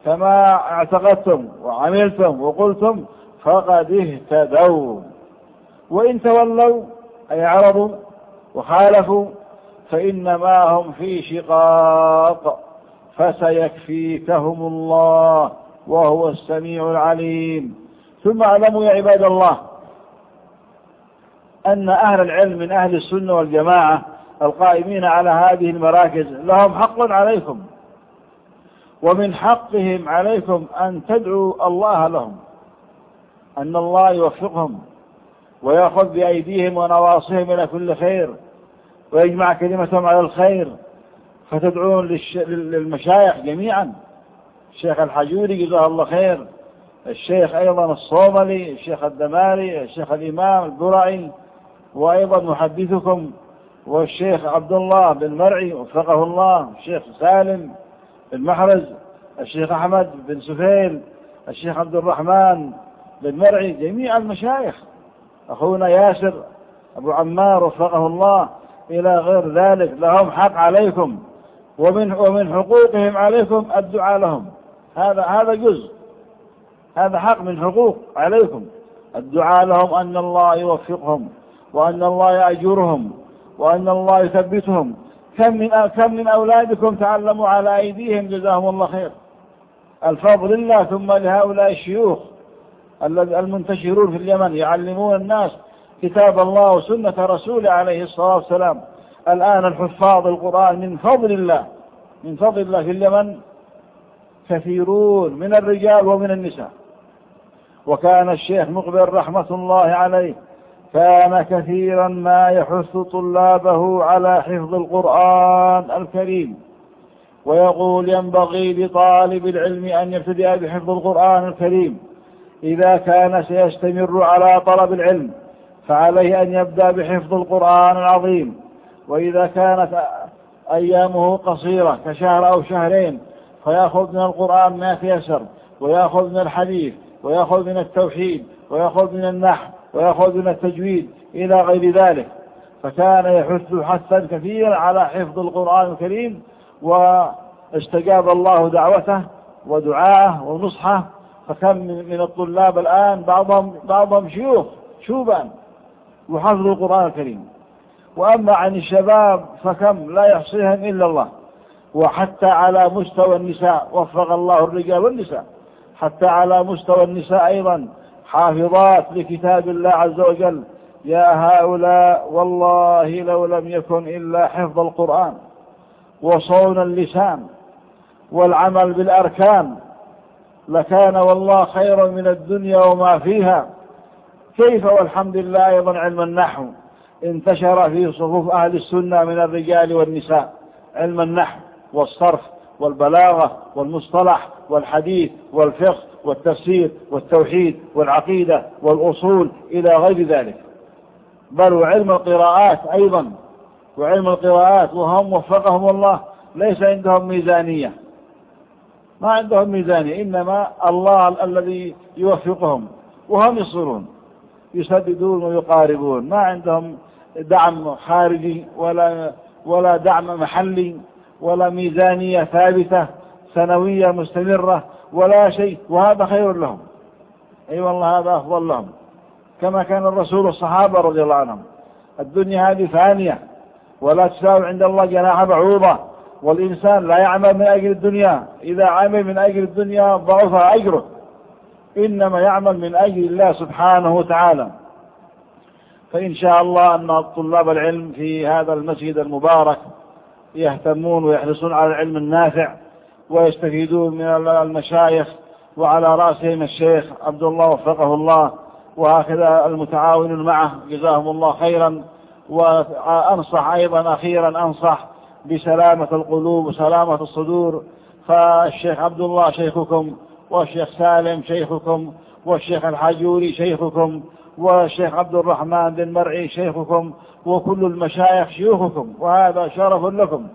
[SPEAKER 3] كما اعتقدتم وعملتم وقلتم فقد اهتدوا وإن تولوا أي عرضوا وخالفوا فإنما هم في شقاق فسيكفيكهم الله وهو السميع العليم ثم اعلموا يا عباد الله أن أهل العلم من أهل السنة والجماعة القائمين على هذه المراكز لهم حق عليكم ومن حقهم عليكم أن تدعوا الله لهم أن الله يوفقهم ويأخذ بأيديهم ونواصيهم إلى كل خير ويجمع كلمتهم على الخير فتدعون للش... للمشايخ جميعا الشيخ الحجوري جزاه الله خير الشيخ أيضا الصوملي الشيخ الدماري الشيخ الإمام البرعي وأيضا محدثكم والشيخ عبد الله بن مرعي وفقه الله الشيخ سالم بن محرز الشيخ أحمد بن سفيل الشيخ عبد الرحمن بن مرعي جميع المشايخ أخونا ياسر أبو عمار وفقه الله إلى غير ذلك لهم حق عليكم ومن ومن حقوقهم عليكم الدعاء لهم هذا هذا جزء هذا حق من حقوق عليكم الدعاء لهم أن الله يوفقهم وأن الله يأجرهم وأن الله يثبتهم كم من كم من أولادكم تعلموا على أيديهم جزاهم الله خير الفضل لله ثم لهؤلاء الشيوخ المنتشرون في اليمن يعلمون الناس كتاب الله وسنة رسوله عليه الصلاة والسلام الآن الحفاظ القرآن من فضل الله من فضل الله في اليمن كثيرون من الرجال ومن النساء وكان الشيخ مقبل رحمة الله عليه كان كثيرا ما يحث طلابه على حفظ القرآن الكريم ويقول ينبغي لطالب العلم أن يبتدئ بحفظ القرآن الكريم إذا كان سيستمر على طلب العلم فعليه أن يبدأ بحفظ القرآن العظيم وإذا كانت أيامه قصيرة كشهر أو شهرين فيأخذ من القرآن ما تيسر ويأخذ من الحديث ويأخذ من التوحيد ويأخذ من النحو ويأخذ من التجويد إلى غير ذلك فكان يحث حثا كثيرا على حفظ القرآن الكريم واستجاب الله دعوته ودعاءه ونصحه فكم من الطلاب الآن بعضهم بعضهم شيوخ شوبا وحفظوا القرآن الكريم وأما عن الشباب فكم لا يحصيهم إلا الله وحتى على مستوى النساء وفق الله الرجال والنساء حتى على مستوى النساء أيضا حافظات لكتاب الله عز وجل يا هؤلاء والله لو لم يكن إلا حفظ القرآن وصون اللسان والعمل بالأركان لكان والله خيرا من الدنيا وما فيها كيف والحمد لله أيضا علم النحو انتشر في صفوف أهل السنة من الرجال والنساء علم النحو والصرف والبلاغة والمصطلح والحديث والفقه والتفسير والتوحيد والعقيدة والأصول إلى غير ذلك بل وعلم القراءات أيضا وعلم القراءات وهم وفقهم الله ليس عندهم ميزانية ما عندهم ميزانية إنما الله الذي يوفقهم وهم يصرون يسددون ويقاربون ما عندهم دعم خارجي ولا ولا دعم محلي ولا ميزانية ثابتة سنوية مستمرة ولا شيء وهذا خير لهم أي أيوة والله هذا أفضل لهم كما كان الرسول والصحابة رضي الله عنهم الدنيا هذه فانية ولا تساوي عند الله جناح بعوضة والإنسان لا يعمل من أجل الدنيا إذا عمل من أجل الدنيا ضعف أجره إنما يعمل من أجل الله سبحانه وتعالى فإن شاء الله أن طلاب العلم في هذا المسجد المبارك يهتمون ويحرصون على العلم النافع ويستفيدون من المشايخ وعلى رأسهم الشيخ عبد الله وفقه الله وهكذا المتعاون معه جزاهم الله خيرا وأنصح أيضا أخيرا أنصح بسلامة القلوب وسلامة الصدور فالشيخ عبد الله شيخكم والشيخ سالم شيخكم والشيخ الحجوري شيخكم والشيخ عبد الرحمن بن مرعي شيخكم وكل المشايخ شيوخكم وهذا شرف لكم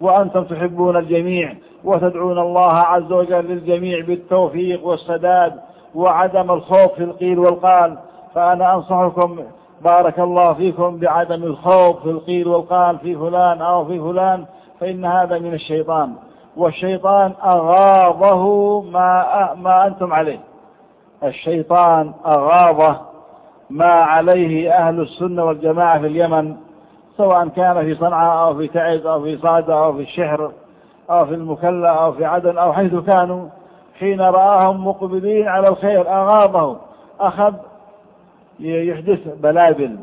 [SPEAKER 3] وأنتم تحبون الجميع وتدعون الله عز وجل للجميع بالتوفيق والسداد وعدم الخوف في القيل والقال فأنا أنصحكم بارك الله فيكم بعدم الخوف في القيل والقال في فلان أو في فلان فإن هذا من الشيطان والشيطان أغاظه ما, ما أنتم عليه الشيطان أغاظه ما عليه أهل السنة والجماعة في اليمن سواء كان في صنعاء أو في تعز أو في صعدة أو في الشحر أو في المكلة أو في عدن أو حيث كانوا حين رآهم مقبلين على الخير أغاظه أخذ يحدث بلابل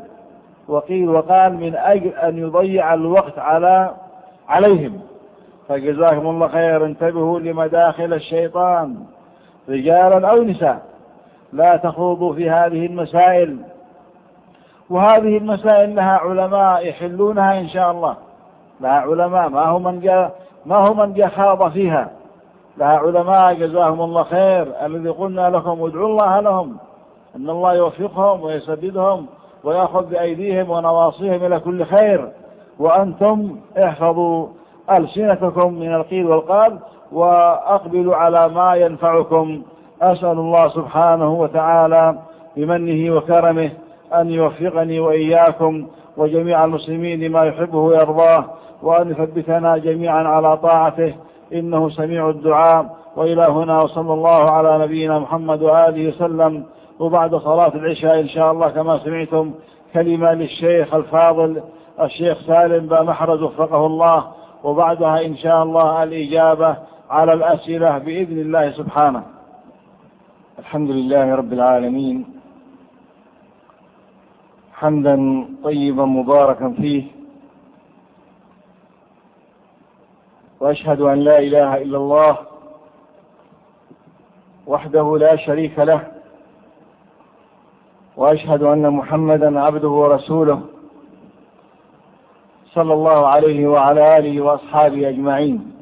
[SPEAKER 3] وقيل وقال من أجل أن يضيع الوقت على عليهم فجزاكم الله خير انتبهوا لمداخل الشيطان رجالا أو نساء لا تخوضوا في هذه المسائل وهذه المسائل لها علماء يحلونها إن شاء الله لها علماء ما هو من جاء ما هو من جاء خاض فيها لها علماء جزاهم الله خير الذي قلنا لهم ادعوا الله لهم أن الله يوفقهم ويسددهم ويأخذ بأيديهم ونواصيهم إلى كل خير وأنتم احفظوا ألسنتكم من القيل والقال وأقبلوا على ما ينفعكم أسأل الله سبحانه وتعالى بمنه وكرمه أن يوفقني وإياكم وجميع المسلمين لما يحبه ويرضاه وأن يثبتنا جميعا على طاعته إنه سميع الدعاء وإلى هنا وصلى الله على نبينا محمد وآله وسلم وبعد صلاة العشاء إن شاء الله كما سمعتم كلمة للشيخ الفاضل الشيخ سالم بامحرز وفقه الله وبعدها إن شاء الله الإجابة على الأسئلة بإذن الله سبحانه الحمد لله رب العالمين حمدا طيبا مباركا فيه وأشهد أن لا إله إلا الله وحده لا شريك له وأشهد أن محمدا عبده ورسوله صلى الله عليه وعلى آله وأصحابه أجمعين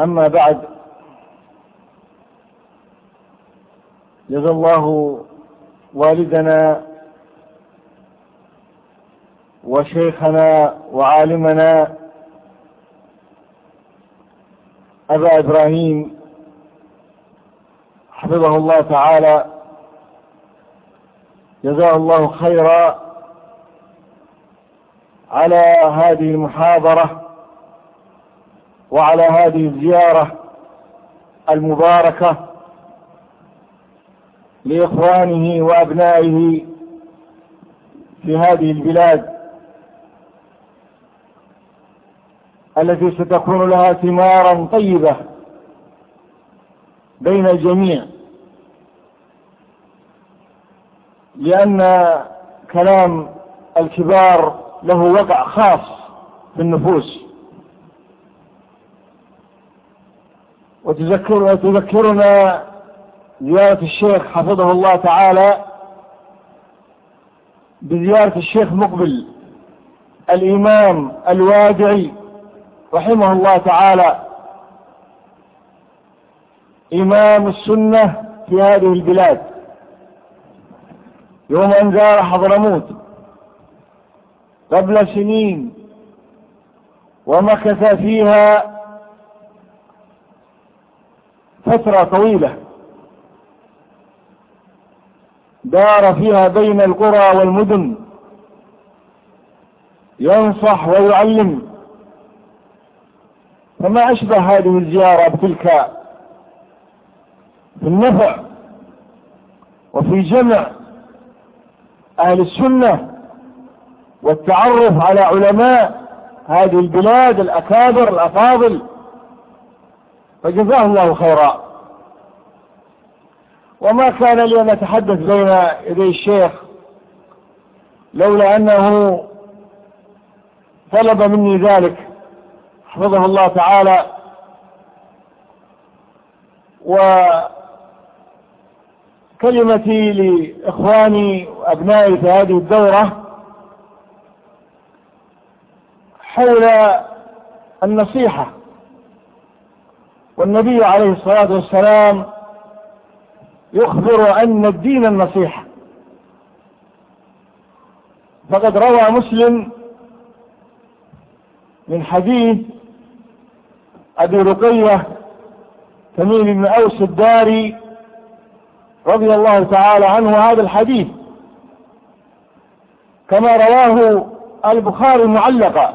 [SPEAKER 3] أما بعد جزا الله والدنا وشيخنا وعالمنا أبا إبراهيم حفظه الله تعالى جزاه الله خيرا على هذه المحاضرة وعلى هذه الزيارة المباركة لإخوانه وأبنائه في هذه البلاد التي ستكون لها ثمارا طيبة بين الجميع لأن كلام الكبار له وقع خاص في النفوس وتذكر زيارة الشيخ حفظه الله تعالى بزيارة الشيخ مقبل الإمام الوادعي رحمه الله تعالى إمام السنة في هذه البلاد يوم أن زار حضرموت قبل سنين ومكث فيها فترة طويلة دار فيها بين القرى والمدن ينصح ويعلم فما أشبه هذه الزيارة بتلك في النفع وفي جمع أهل السنة والتعرف على علماء هذه البلاد الأكابر الأفاضل فجزاه الله خيرا وما كان لي أن أتحدث بين يدي الشيخ لولا أنه طلب مني ذلك حفظه الله تعالى و كلمتي لإخواني وأبنائي في هذه الدورة حول النصيحة والنبي عليه الصلاة والسلام يخبر أن الدين النصيحة فقد روى مسلم من حديث أبي رقية تميم بن أوس الداري رضي الله تعالى عنه هذا الحديث كما رواه البخاري معلقا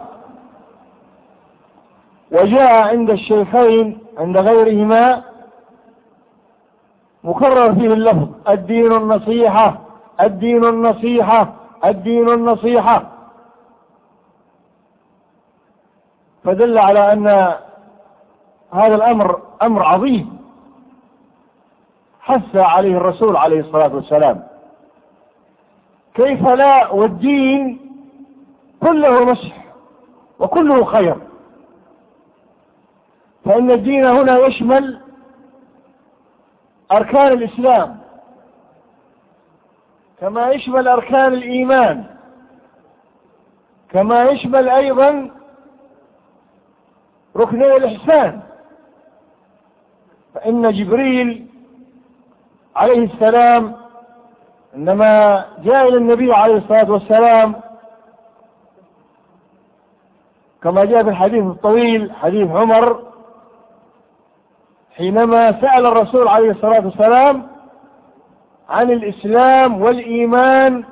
[SPEAKER 3] وجاء عند الشيخين عند غيرهما مكرر فيه اللفظ الدين النصيحة الدين النصيحة الدين النصيحة فدل على أن هذا الأمر أمر عظيم حث عليه الرسول عليه الصلاة والسلام
[SPEAKER 2] كيف لا والدين كله مسح وكله خير فإن الدين هنا يشمل
[SPEAKER 3] أركان الإسلام كما يشمل أركان الإيمان كما يشمل أيضا ركني الإحسان فإن جبريل عليه السلام عندما جاء إلى النبي عليه الصلاة والسلام كما جاء في الحديث الطويل حديث عمر حينما سأل الرسول عليه الصلاة والسلام عن الإسلام والإيمان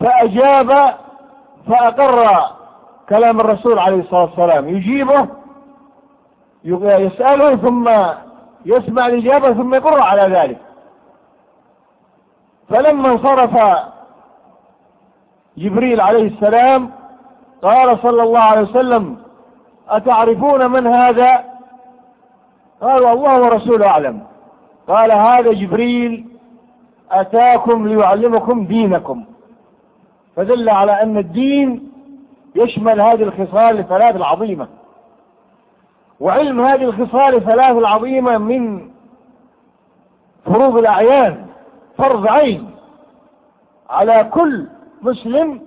[SPEAKER 3] فأجاب فأقر كلام الرسول عليه الصلاة والسلام يجيبه يسأله ثم يسمع الإجابة ثم يقر على ذلك فلما انصرف جبريل عليه السلام قال صلى الله عليه وسلم أتعرفون من هذا قالوا الله ورسوله أعلم قال هذا جبريل أتاكم ليعلمكم دينكم فدل على أن الدين يشمل هذه الخصال الثلاث العظيمة وعلم هذه الخصال الثلاث العظيمة من فروض الأعيان فرض عين
[SPEAKER 2] على كل مسلم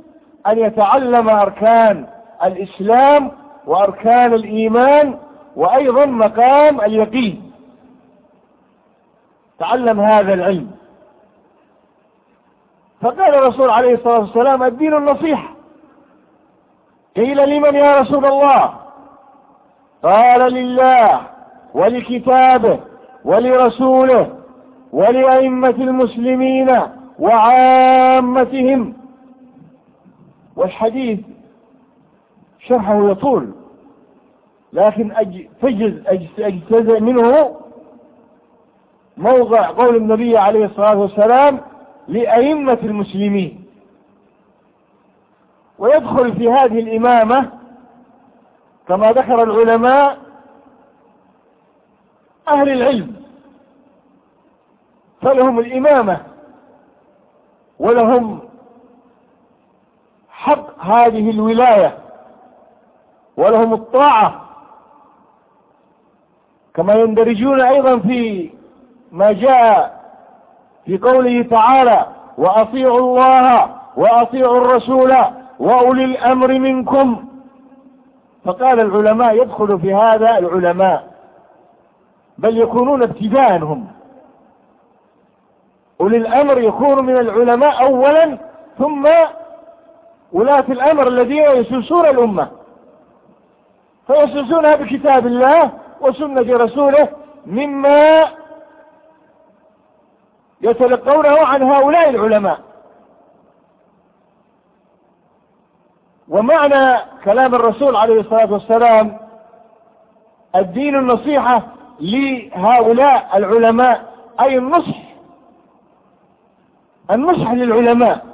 [SPEAKER 2] أن يتعلم أركان الإسلام وأركان الإيمان وأيضا مقام اليقين تعلم هذا العلم
[SPEAKER 3] فقال الرسول عليه الصلاة والسلام الدين النصيحة قيل لمن يا رسول الله قال لله ولكتابه ولرسوله ولأئمة المسلمين وعامتهم والحديث شرحه يطول لكن فجز أجتزئ منه موضع قول النبي عليه الصلاة والسلام لأئمة المسلمين ويدخل في هذه الإمامة كما ذكر العلماء أهل العلم فلهم الإمامة ولهم حق هذه الولاية ولهم الطاعة كما يندرجون أيضا في ما جاء في قوله تعالى وأطيعوا الله وأطيعوا الرسول وأولي الأمر منكم فقال العلماء يدخل في هذا العلماء بل يكونون ابتداء هم أولي الأمر يكون من العلماء أولا ثم ولاة الأمر الذين يسوسون الأمة فيسوسونها بكتاب الله وسنة رسوله مما يتلقونه عن هؤلاء العلماء ومعنى كلام الرسول عليه الصلاة والسلام الدين النصيحة لهؤلاء العلماء أي النصح النصح للعلماء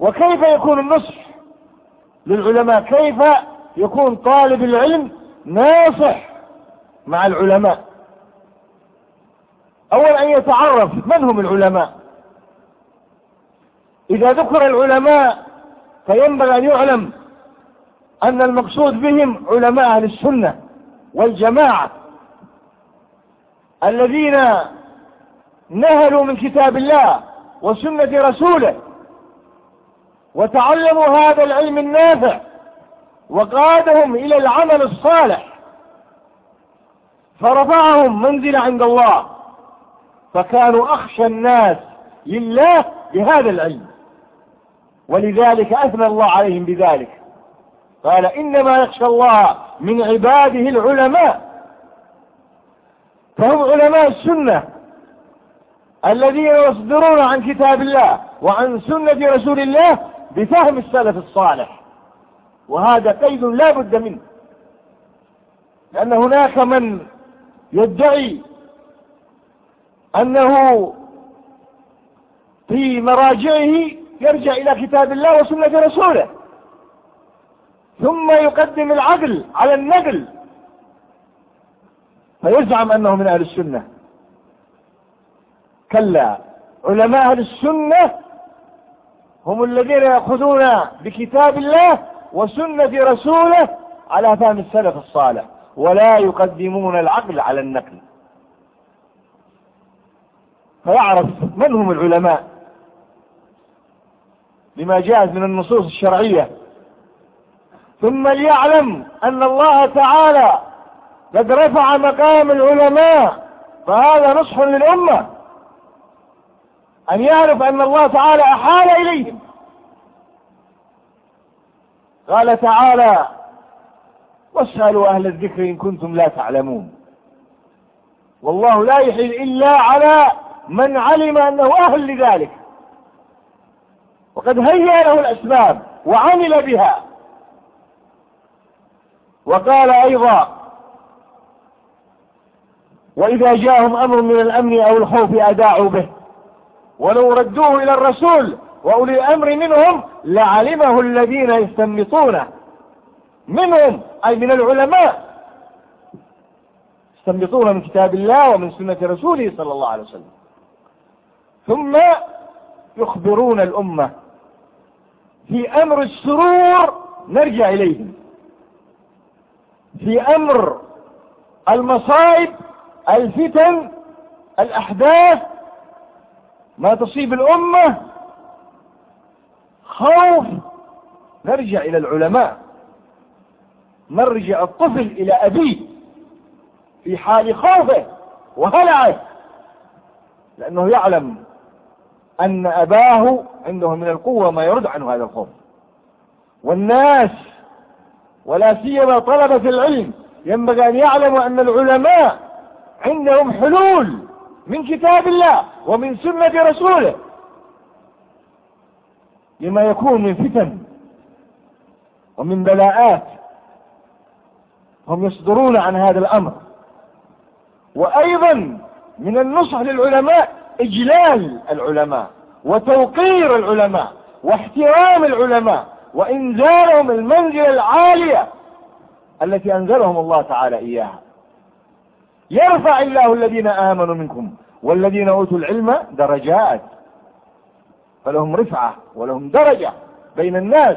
[SPEAKER 3] وكيف يكون النصح للعلماء كيف يكون طالب العلم ناصح مع العلماء أول أن يتعرف من هم العلماء
[SPEAKER 2] إذا ذكر العلماء فينبغي أن يعلم أن المقصود بهم علماء أهل السنة والجماعة
[SPEAKER 3] الذين نهلوا من كتاب الله
[SPEAKER 2] وسنة رسوله وتعلموا هذا العلم النافع وقادهم إلى العمل الصالح
[SPEAKER 3] فرفعهم منزلة عند الله فكانوا أخشى الناس لله بهذا العلم ولذلك أثنى الله عليهم بذلك قال إنما يخشى الله من عباده العلماء فهم علماء السنة الذين يصدرون عن كتاب الله وعن سنة رسول الله بفهم السلف الصالح وهذا قيد لا بد منه لأن هناك من يدعي أنه في مراجعه يرجع إلى كتاب الله وسنة رسوله ثم يقدم العقل على النقل فيزعم أنه من أهل السنة كلا علماء أهل السنة هم الذين يأخذون بكتاب الله وسنة رسوله على فهم السلف الصالح ولا يقدمون العقل على النقل فيعرف من هم العلماء لما جاءت من النصوص الشرعية ثم ليعلم أن الله تعالى قد رفع مقام
[SPEAKER 2] العلماء فهذا نصح للأمة أن يعرف أن الله تعالى أحال إليهم
[SPEAKER 3] قال تعالى واسألوا أهل الذكر إن كنتم لا تعلمون والله لا يحيل إلا على من علم أنه أهل لذلك وقد هيأ له الأسباب وعمل بها وقال أيضا وإذا جاءهم أمر من الأمن أو الخوف أداعوا به ولو ردوه إلى الرسول وأولي الأمر منهم لعلمه الذين يستنبطونه منهم أي من العلماء يستنبطون من كتاب الله ومن سنة رسوله صلى الله عليه وسلم ثم يخبرون الأمة في أمر السرور نرجع إليه في أمر المصائب الفتن الأحداث ما تصيب الأمة خوف نرجع إلى العلماء نرجع الطفل إلى أبيه في حال خوفه وهلعه لأنه يعلم أن أباه عنده من القوة ما يرد عنه هذا الخوف والناس ولا سيما طلبة العلم ينبغي أن يعلموا أن العلماء عندهم حلول من كتاب الله ومن سنة رسوله لما يكون من فتن ومن بلاءات هم يصدرون عن هذا الأمر وأيضا من النصح للعلماء إجلال العلماء وتوقير العلماء واحترام العلماء وإنزالهم المنزلة العالية التي أنزلهم الله تعالى إياها يرفع الله الذين آمنوا منكم والذين أوتوا العلم درجات فلهم رفعة ولهم درجة بين الناس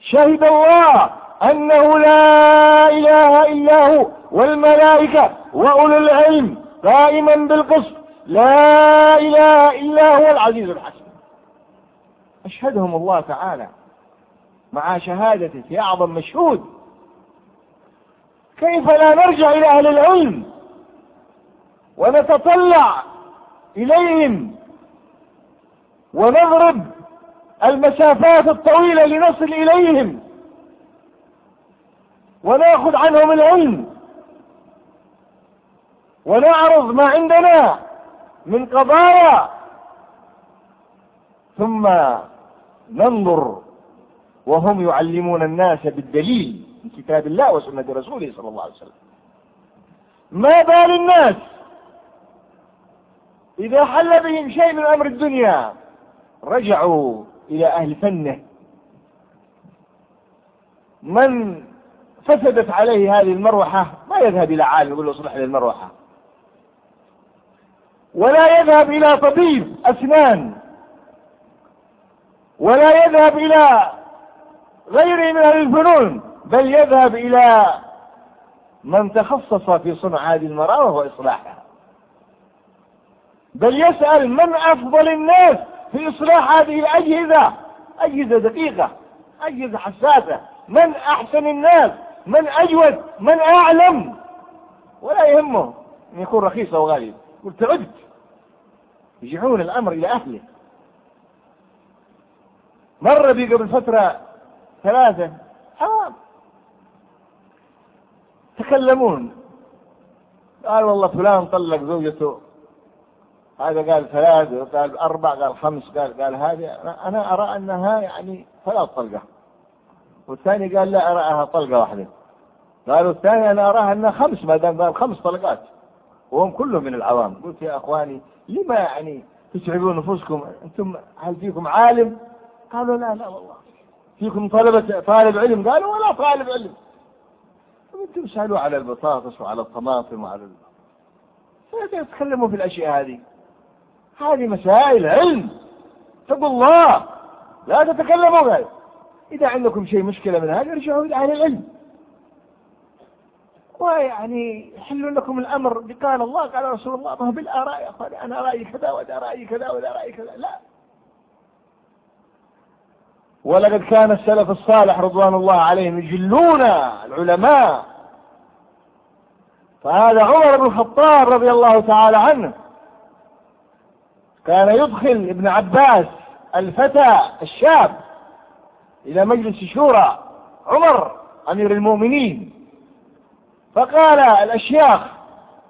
[SPEAKER 3] شهد الله أنه لا إله إلا هو والملائكة وأولو العلم قائما بالقسط لا إله إلا هو العزيز الحكيم أشهدهم الله تعالى مع شهادته في أعظم مشهود كيف لا نرجع إلى أهل العلم ونتطلع إليهم
[SPEAKER 2] ونضرب المسافات الطويلة لنصل إليهم وناخذ عنهم العلم ونعرض ما عندنا من قضايا
[SPEAKER 3] ثم ننظر وهم يعلمون الناس بالدليل من كتاب الله وسنة رسوله صلى الله عليه وسلم ما بال الناس إذا حل بهم شيء من أمر الدنيا رجعوا إلى أهل فنه من فسدت عليه هذه المروحة ما يذهب إلى عالم يقول له اصلح لي المروحة ولا يذهب إلى طبيب أسنان ولا يذهب إلى غيره من أهل الفنون بل يذهب إلى من تخصص في صنع هذه المرأة وإصلاحها بل يسأل من أفضل
[SPEAKER 2] الناس في إصلاح هذه الأجهزة أجهزة دقيقة أجهزة حساسة من أحسن الناس من أجود من أعلم
[SPEAKER 3] ولا يهمه أن يكون رخيص أو غالي قل تعبت يرجعون الأمر إلى أهله مر بي قبل فترة ثلاثة حرام آه. تكلمون قال والله فلان طلق زوجته هذا قال ثلاث قال أربع قال خمس قال قال هذه أنا أرى أنها يعني ثلاث طلقة والثاني قال لا أراها طلقة واحدة قالوا الثاني أنا أراها أنها خمس ما دام قال خمس طلقات وهم كلهم من العوام قلت يا أخواني لما يعني تشعبون نفوسكم أنتم هل فيكم عالم قالوا لا لا والله فيكم طلبة طالب علم قالوا ولا طالب علم أنتم سألوا على البطاطس وعلى الطماطم وعلى تتكلموا في الأشياء هذه هذه مسائل علم اتقوا الله لا تتكلموا غير إذا عندكم شيء مشكلة من هذا ارجعوا إلى أهل العلم ويعني يحل لكم الأمر بقال الله قال رسول الله ما هو بالآراء يا أخواني أنا رأيي كذا وذا رأيي كذا وذا
[SPEAKER 2] رأيي كذا لا
[SPEAKER 3] ولقد كان السلف الصالح رضوان الله عليهم يجلون العلماء فهذا عمر بن الخطاب رضي الله تعالى عنه كان يدخل ابن عباس الفتى الشاب إلى مجلس الشورى عمر أمير المؤمنين فقال الأشياخ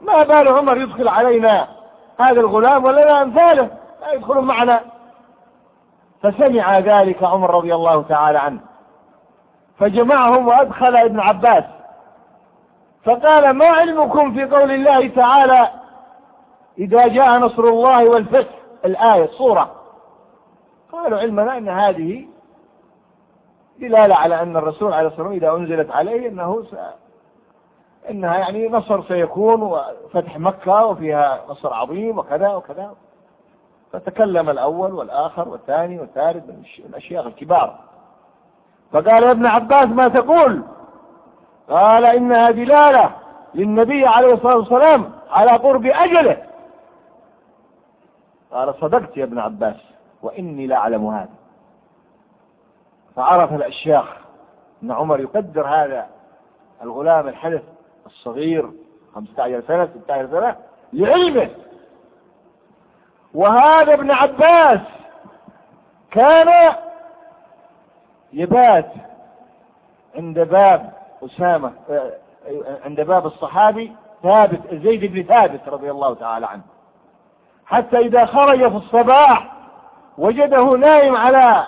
[SPEAKER 3] ما بال عمر يدخل علينا هذا الغلام ولنا أمثاله لا يدخل معنا فسمع ذلك عمر رضي الله تعالى عنه فجمعهم وأدخل ابن عباس فقال ما علمكم في قول الله تعالى إذا جاء نصر الله والفتح الآية الصورة قالوا علمنا أن هذه دلالة على أن الرسول عليه الصلاة والسلام إذا أنزلت عليه أنه انها يعني نصر سيكون وفتح مكة وفيها نصر عظيم وكذا وكذا فتكلم الاول والاخر والثاني والثالث من الاشياخ الكبار فقال يا ابن عباس ما تقول قال انها دلالة للنبي عليه الصلاة والسلام على قرب اجله
[SPEAKER 2] قال صدقت
[SPEAKER 3] يا ابن عباس واني لاعلم هذا فعرف الاشياخ ان عمر يقدر هذا الغلام الحدث الصغير 15 سنة 16 سنة لعلمه وهذا ابن عباس كان يبات عند باب أسامة آه، عند باب الصحابي ثابت زيد بن ثابت رضي الله تعالى عنه حتى إذا خرج في الصباح وجده نايم على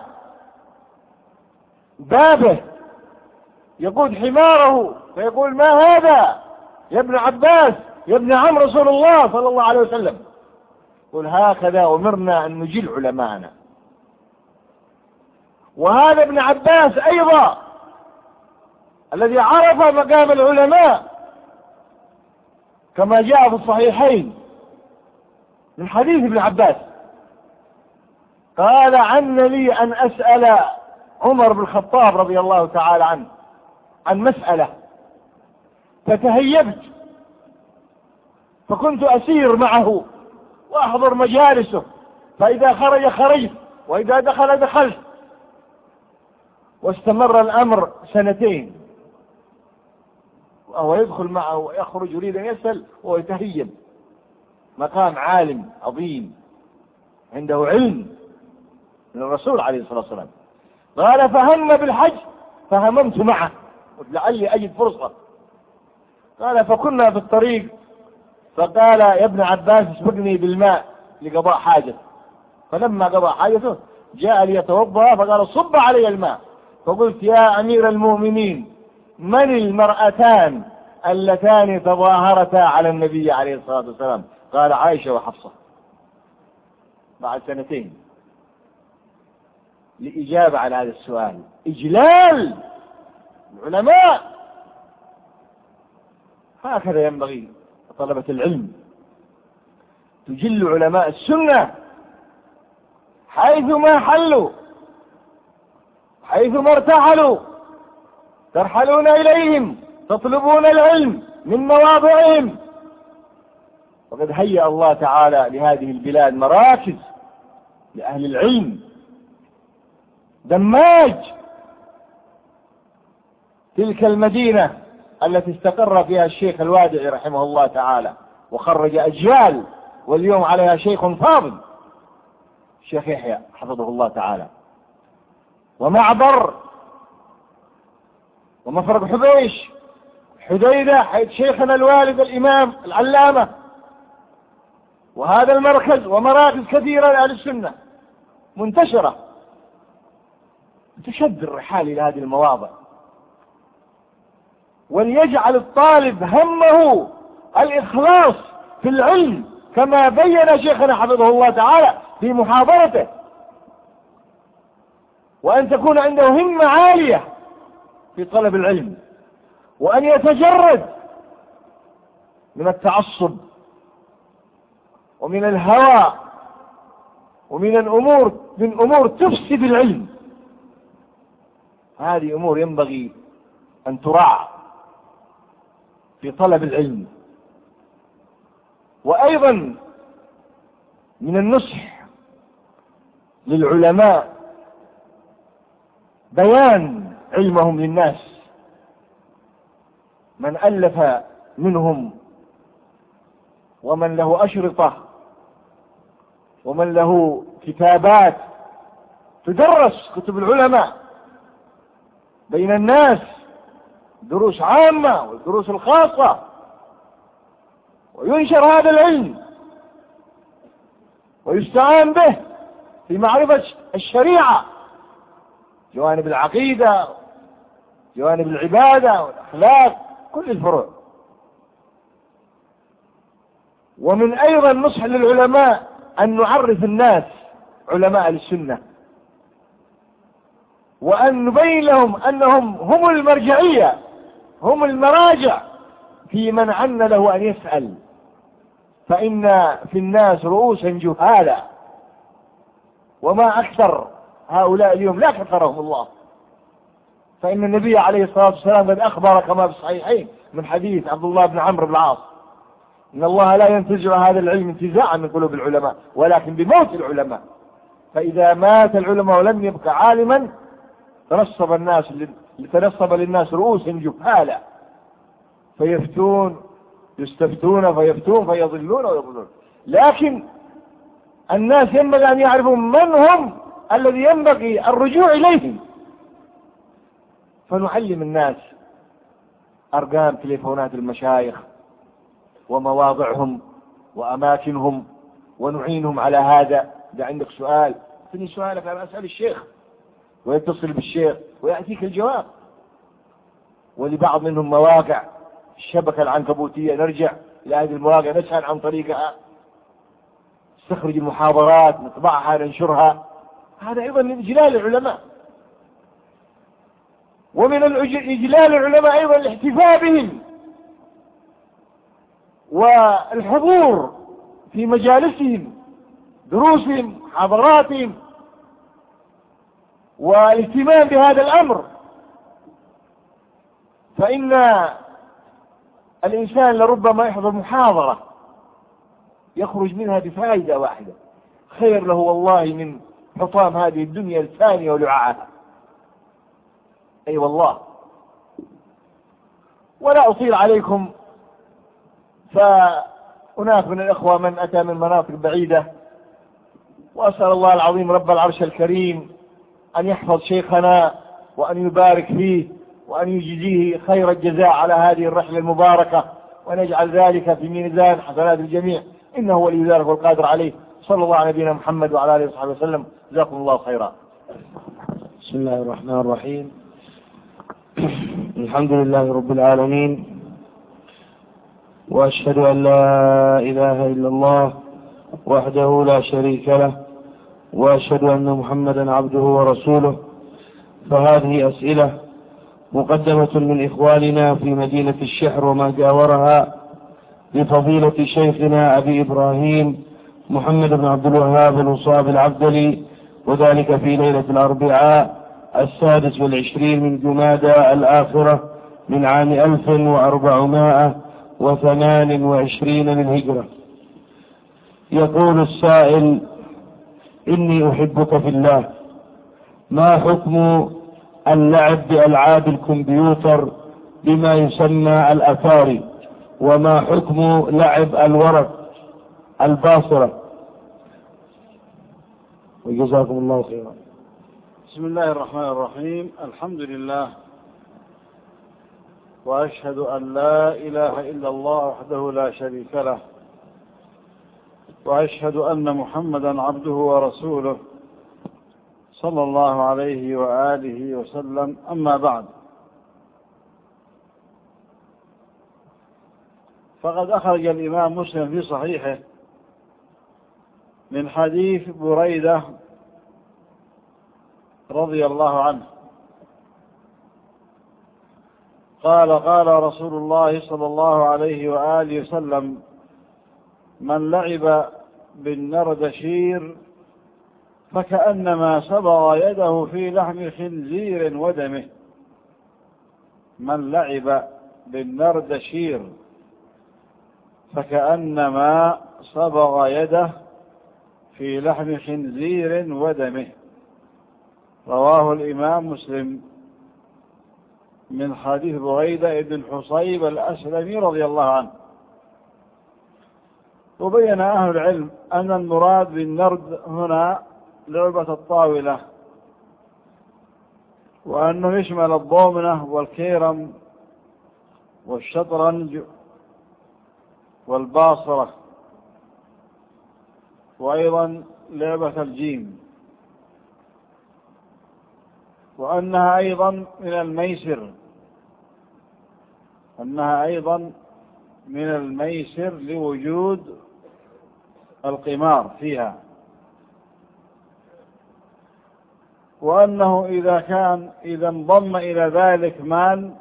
[SPEAKER 3] بابه يقود حماره فيقول ما هذا يا ابن عباس يا ابن عم رسول الله صلى الله عليه وسلم قل هكذا أمرنا أن نجل علماءنا وهذا ابن عباس أيضا الذي عرف مقام العلماء كما جاء في الصحيحين من حديث ابن عباس قال عن لي أن أسأل عمر بن الخطاب رضي الله تعالى عنه عن مسألة فتهيبت فكنت أسير معه وأحضر مجالسه فإذا خرج خرجت وإذا دخل دخلت واستمر الأمر سنتين وهو يدخل معه ويخرج يريد أن يسأل ويتهيب مقام عالم عظيم عنده علم من الرسول عليه الصلاة والسلام قال فهم بالحج فهممت معه قلت لعلي أجد فرصة قال فكنا في الطريق فقال يا ابن عباس اسبقني بالماء لقضاء حاجة فلما قضى حاجته جاء ليتوضا فقال صب علي الماء فقلت يا امير المؤمنين من المرأتان اللتان تظاهرتا على النبي عليه الصلاة والسلام قال عائشة وحفصة بعد سنتين لإجابة على هذا السؤال إجلال العلماء هكذا ينبغي طلبة العلم تجل علماء السنة
[SPEAKER 2] حيثما حلوا حيثما ارتحلوا ترحلون إليهم تطلبون العلم من مواضعهم
[SPEAKER 3] وقد هيأ الله تعالى لهذه البلاد مراكز لأهل العلم دماج تلك المدينة التي استقر فيها الشيخ الوادعي رحمه الله تعالى وخرج أجيال واليوم عليها شيخ فاضل الشيخ يحيى حفظه الله تعالى ومعبر ومفرق حبيش حديدة حيث شيخنا الوالد الإمام العلامة وهذا المركز ومراكز كثيرة لأهل السنة منتشرة تشد الرحال إلى هذه المواضع وليجعل الطالب همه
[SPEAKER 2] الإخلاص في العلم كما بين شيخنا حفظه الله تعالى في محاضرته وأن تكون عنده همة عالية في طلب العلم وأن يتجرد
[SPEAKER 3] من التعصب ومن الهوى ومن الأمور من أمور تفسد العلم هذه أمور ينبغي أن تراعى في طلب العلم وأيضا من النصح للعلماء بيان علمهم للناس من ألف منهم ومن له أشرطة ومن له كتابات تدرس كتب العلماء بين الناس دروس عامة والدروس الخاصة وينشر هذا العلم ويستعان به في معرفة الشريعة جوانب العقيدة جوانب العبادة والأخلاق كل الفروع ومن أيضا نصح للعلماء أن نعرف الناس علماء السنة وأن نبين لهم أنهم هم المرجعية هم المراجع في من عن له أن يسأل فإن في الناس رؤوسا جهالا وما أكثر هؤلاء اليوم لا كثرهم الله فإن النبي عليه الصلاة والسلام قد أخبر كما في الصحيحين من حديث عبد الله بن عمرو بن العاص إن الله لا ينتزع هذا العلم انتزاعا من قلوب العلماء ولكن بموت العلماء فإذا مات العلماء ولم يبق عالما تنصب الناس تنصب للناس رؤوسهم جهالا فيفتون يستفتون فيفتون فيضلون ويضلون لكن الناس ينبغي أن يعرفوا من هم الذي ينبغي الرجوع إليهم فنعلم الناس أرقام تليفونات المشايخ ومواضعهم وأماكنهم ونعينهم على هذا إذا عندك سؤال أعطني سؤالك أنا أسأل الشيخ ويتصل بالشيخ ويأتيك الجواب ولبعض منهم مواقع الشبكة العنكبوتية نرجع إلى هذه المواقع نسأل عن طريقها نستخرج المحاضرات نطبعها ننشرها هذا أيضا من إجلال العلماء ومن إجلال العلماء أيضا الاحتفاء بهم والحضور في مجالسهم دروسهم حضراتهم والاهتمام بهذا الأمر فإن الإنسان لربما يحضر محاضرة يخرج منها بفائدة واحدة خير له والله من حطام هذه الدنيا الثانية ولعاعها أي أيوة والله ولا أطيل عليكم فهناك من الأخوة من أتى من مناطق بعيدة وأسأل الله العظيم رب العرش الكريم أن يحفظ شيخنا وأن يبارك فيه وأن يجزيه خير الجزاء على هذه الرحلة المباركة ونجعل ذلك في ميزان حسنات الجميع إنه ولي ذلك والقادر عليه صلى الله على نبينا محمد وعلى آله وصحبه وسلم جزاكم الله خيرا بسم الله الرحمن الرحيم الحمد لله رب العالمين وأشهد أن لا إله إلا الله وحده لا شريك له وأشهد أن محمدا عبده ورسوله فهذه أسئلة مقدمة من إخواننا في مدينة الشحر وما جاورها لفضيلة شيخنا أبي إبراهيم محمد بن عبد الوهاب المصاب العبدلي وذلك في ليلة الأربعاء السادس والعشرين من جمادى الآخرة من عام ألف وأربعمائة وثمان وعشرين للهجرة يقول السائل إني أحبك في الله ما حكم اللعب بألعاب الكمبيوتر بما يسمى الأثاري وما حكم لعب الورق الباصرة وجزاكم الله خيرا بسم الله الرحمن الرحيم الحمد لله وأشهد أن لا إله إلا الله وحده لا شريك له وأشهد أن محمدا عبده ورسوله صلى الله عليه وآله وسلم أما بعد فقد أخرج الإمام مسلم في صحيحه من حديث بريدة رضي الله عنه قال قال رسول الله صلى الله عليه وآله وسلم من لعب بالنردشير فكأنما صبغ يده في لحم خنزير ودمه من لعب بالنردشير فكأنما صبغ يده في لحم خنزير ودمه رواه الإمام مسلم من حديث بغيدة بن حصيب الأسلمي رضي الله عنه وبين أهل العلم أن المراد بالنرد هنا لعبة الطاولة وأنه يشمل الضومنة والكيرم والشطرنج والباصرة وأيضا لعبة الجيم وأنها أيضا من الميسر أنها أيضا من الميسر لوجود القمار فيها وأنه إذا كان إذا انضم إلى ذلك مال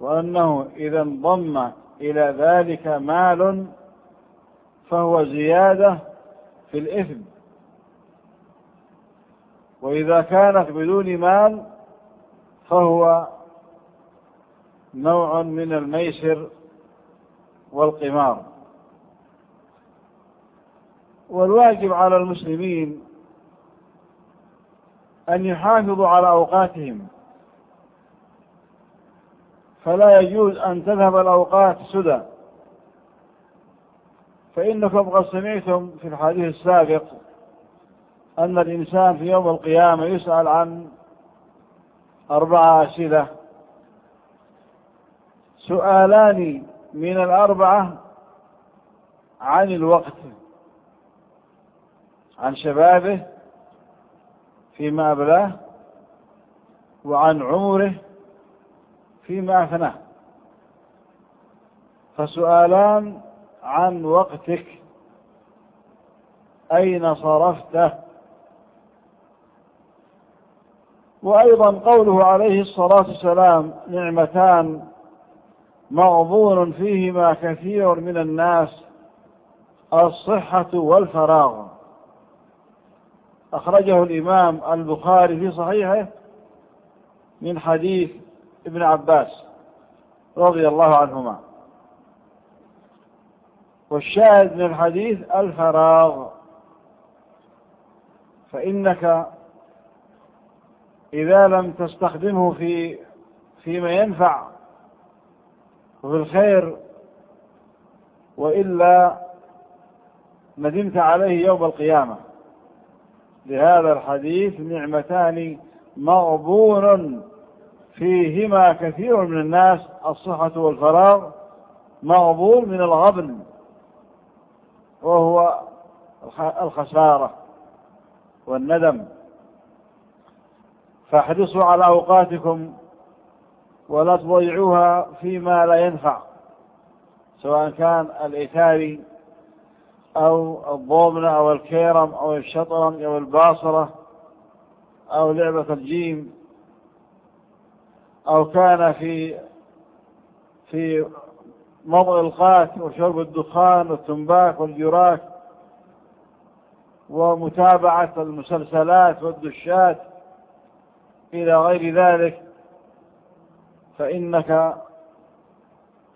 [SPEAKER 3] وأنه إذا انضم إلى ذلك مال فهو زيادة في الإثم وإذا كانت بدون مال فهو نوع من الميسر والقمار والواجب على المسلمين أن يحافظوا على أوقاتهم فلا يجوز أن تذهب الأوقات سدى فإنكم قد سمعتم في الحديث السابق أن الإنسان في يوم القيامة يسأل عن أربعة أسئلة سؤالان من الأربعة عن الوقت عن شبابه فيما أبلاه وعن عمره فيما أفناه فسؤالان عن وقتك أين صرفته وأيضا قوله عليه الصلاة والسلام نعمتان مغبون فيهما كثير من الناس الصحة والفراغ أخرجه الإمام البخاري في صحيحه من حديث ابن عباس رضي الله عنهما والشاهد من الحديث الفراغ فإنك إذا لم تستخدمه في فيما ينفع وفي الخير وإلا ندمت عليه يوم القيامة لهذا الحديث نعمتان مغبون فيهما كثير من الناس الصحة والفراغ مغبون من الغبن وهو الخسارة والندم فاحرصوا على أوقاتكم ولا تضيعوها فيما لا ينفع سواء كان الإثاري أو الضومنة أو الكيرم أو الشطرنج أو الباصرة أو لعبة الجيم أو كان في في مضغ القات وشرب الدخان والتنباك والجراك ومتابعة المسلسلات والدشات إلى غير ذلك فإنك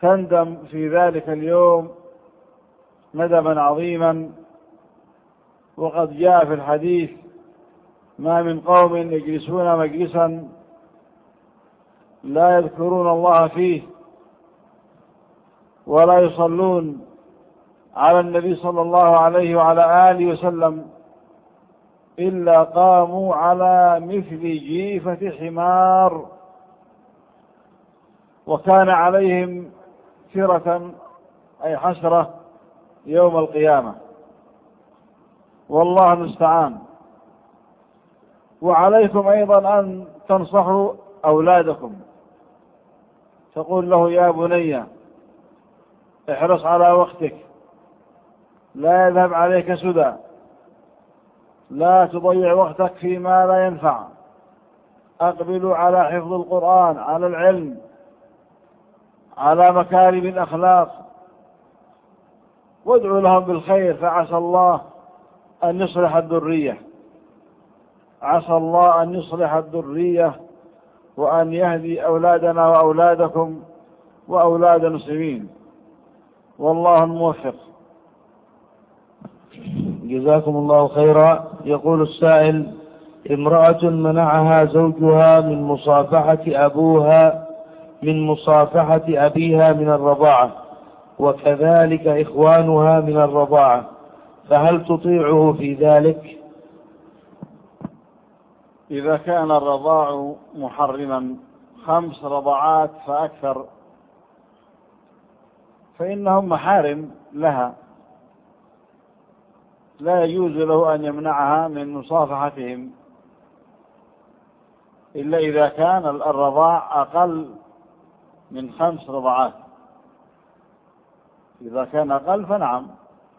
[SPEAKER 3] تندم في ذلك اليوم ندما عظيما وقد جاء في الحديث ما من قوم يجلسون مجلسا لا يذكرون الله فيه ولا يصلون على النبي صلى الله عليه وعلى آله وسلم إلا قاموا على مثل جيفة حمار وكان عليهم فرة أي حشرة يوم القيامة والله المستعان وعليكم أيضا أن تنصحوا أولادكم تقول له يا بني احرص على وقتك لا يذهب عليك سدى لا تضيع وقتك فيما لا ينفع أقبلوا على حفظ القرآن على العلم على مكارم الأخلاق وادعوا لهم بالخير فعسى الله أن يصلح الذرية عسى الله أن يصلح الذرية وأن يهدي أولادنا وأولادكم وأولاد المسلمين والله الموفق جزاكم الله خيرا يقول السائل امرأة منعها زوجها من مصافحة أبوها من مصافحة أبيها من الرضاعة وكذلك إخوانها من الرضاعة فهل تطيعه في ذلك إذا كان الرضاع محرما خمس رضعات فأكثر فإنهم محارم لها لا يجوز له أن يمنعها من مصافحتهم إلا إذا كان الرضاع أقل من خمس رضعات إذا كان أقل فنعم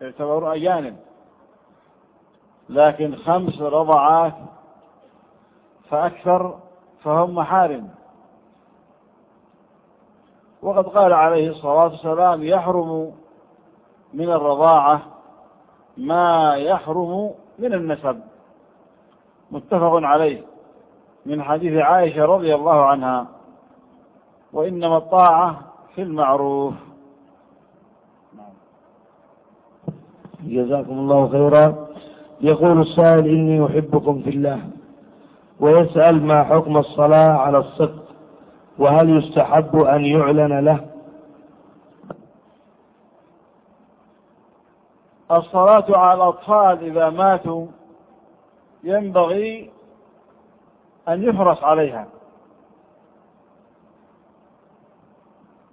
[SPEAKER 3] يعتبر أجانب لكن خمس رضعات فأكثر فهم محارم وقد قال عليه الصلاة والسلام يحرم من الرضاعة ما يحرم من النسب متفق عليه من حديث عائشة رضي الله عنها وإنما الطاعة في المعروف جزاكم الله خيرا يقول السائل إني أحبكم في الله ويسأل ما حكم الصلاة على الصدق وهل يستحب أن يعلن له الصلاة على الأطفال إذا ماتوا ينبغي أن يحرص عليها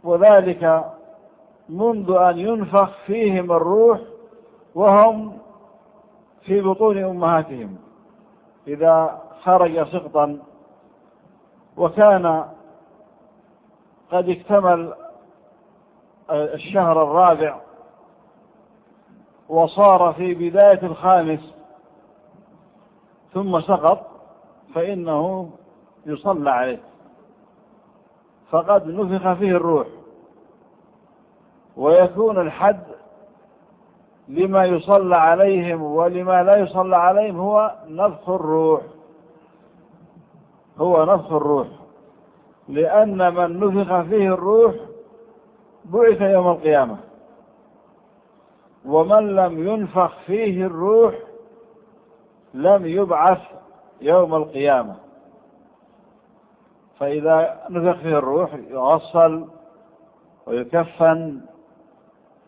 [SPEAKER 3] وذلك منذ أن ينفخ فيهم الروح وهم في بطون أمهاتهم إذا خرج سقطا وكان قد اكتمل الشهر الرابع وصار في بداية الخامس ثم سقط فإنه يصلى عليه فقد نفخ فيه الروح ويكون الحد لما يصلى عليهم ولما لا يصلى عليهم هو نفخ الروح هو نفخ الروح لأن من نفخ فيه الروح بعث يوم القيامة ومن لم ينفخ فيه الروح لم يبعث يوم القيامة فإذا نفخ فيه الروح يغسل ويكفن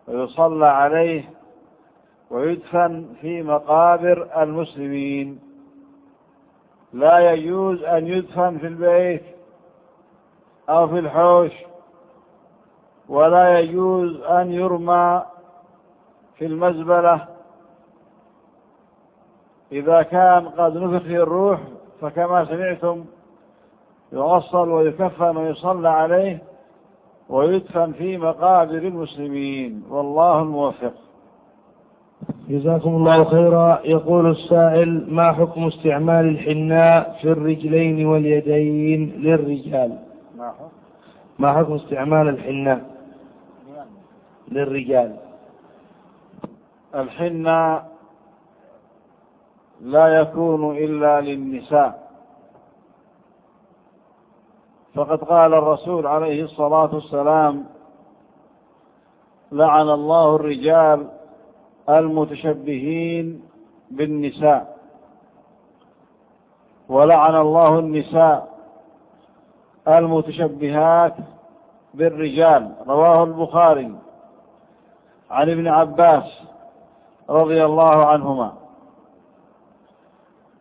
[SPEAKER 3] ويصلى عليه ويدفن في مقابر المسلمين لا يجوز أن يدفن في البيت أو في الحوش ولا يجوز أن يرمى في المزبلة إذا كان قد نفخ الروح فكما سمعتم يغسل ويكفن ويصلى عليه ويدفن في مقابر المسلمين والله الموفق جزاكم الله خيرا يقول السائل ما حكم استعمال الحناء في الرجلين واليدين للرجال ما حكم استعمال الحناء للرجال الحناء لا يكون إلا للنساء فقد قال الرسول عليه الصلاة والسلام لعن الله الرجال المتشبهين بالنساء ولعن الله النساء المتشبهات بالرجال رواه البخاري عن ابن عباس رضي الله عنهما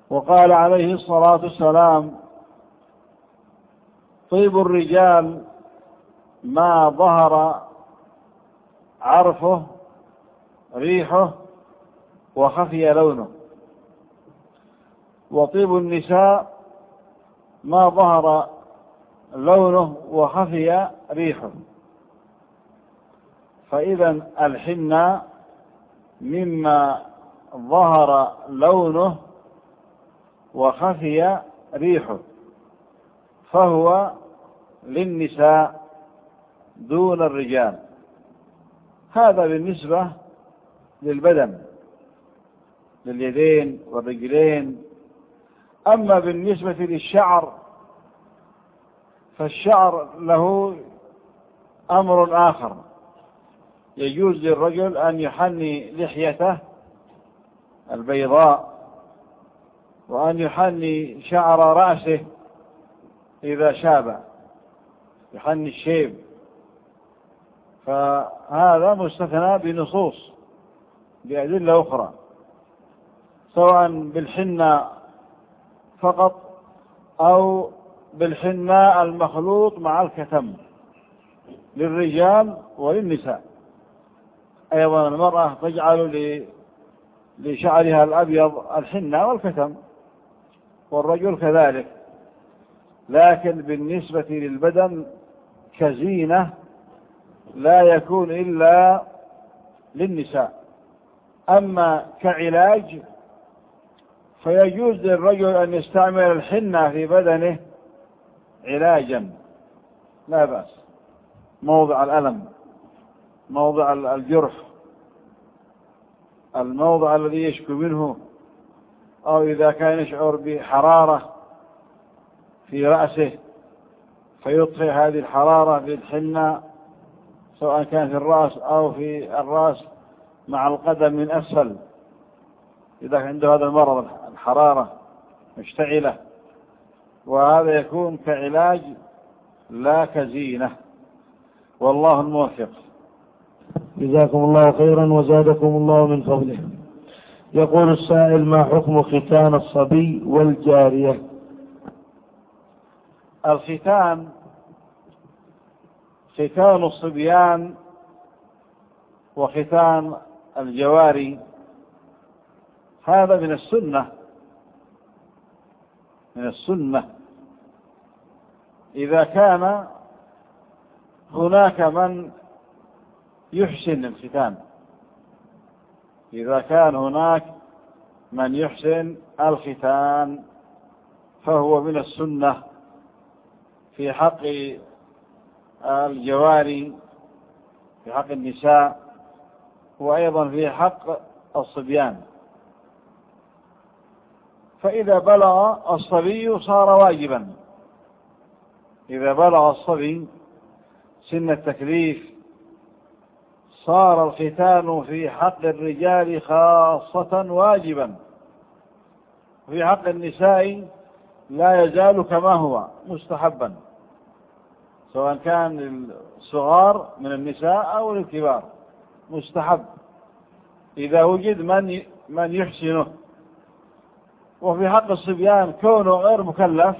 [SPEAKER 3] وقال عليه الصلاة والسلام طيب الرجال ما ظهر عرفه ريحه وخفي لونه وطيب النساء ما ظهر لونه وخفي ريحه فإذا الحنة مما ظهر لونه وخفي ريحه فهو للنساء دون الرجال هذا بالنسبة للبدن لليدين والرجلين أما بالنسبة للشعر فالشعر له أمر آخر يجوز للرجل أن يحني لحيته البيضاء وأن يحني شعر رأسه إذا شاب يحني الشيب فهذا مستثنى بنصوص بأدلة أخرى سواء بالحنة فقط أو بالحناء المخلوط مع الكتم للرجال وللنساء أيضا المرأة تجعل لشعرها الأبيض الحنة والكتم والرجل كذلك لكن بالنسبة للبدن كزينة لا يكون إلا للنساء أما كعلاج فيجوز للرجل أن يستعمل الحنة في بدنه علاجا لا بأس موضع الألم موضع الجرح الموضع الذي يشكو منه أو إذا كان يشعر بحرارة في رأسه فيطفئ هذه الحرارة بالحنة سواء كان في الرأس أو في الرأس مع القدم من أسفل إذا كان عنده هذا المرض الحرارة مشتعلة وهذا يكون كعلاج لا كزينة والله الموفق جزاكم الله خيرا وزادكم الله من فضله يقول السائل ما حكم ختان الصبي والجارية الختان ختان الصبيان وختان الجواري هذا من السنة من السنة إذا كان هناك من يحسن الختان إذا كان هناك من يحسن الختان فهو من السنة في حق الجواري في حق النساء وأيضا في حق الصبيان فإذا بلغ الصبي صار واجبا إذا بلغ الصبي سن التكليف صار الختان في حق الرجال خاصة واجبا في حق النساء لا يزال كما هو مستحبا سواء كان للصغار من النساء أو للكبار مستحب إذا وجد من من يحسنه وفي حق الصبيان كونه غير مكلف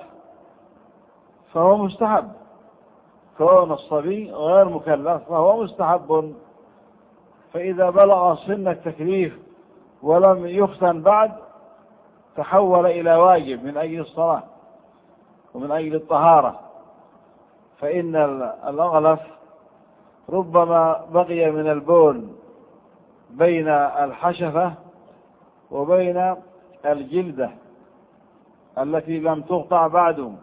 [SPEAKER 3] فهو مستحب كون الصبي غير مكلف فهو مستحب فإذا بلغ سن التكليف ولم يفتن بعد تحول إلى واجب من أجل الصلاة ومن أجل الطهارة فإن الأغلف ربما بقي من البول بين الحشفة وبين الجلدة التي لم تقطع بعد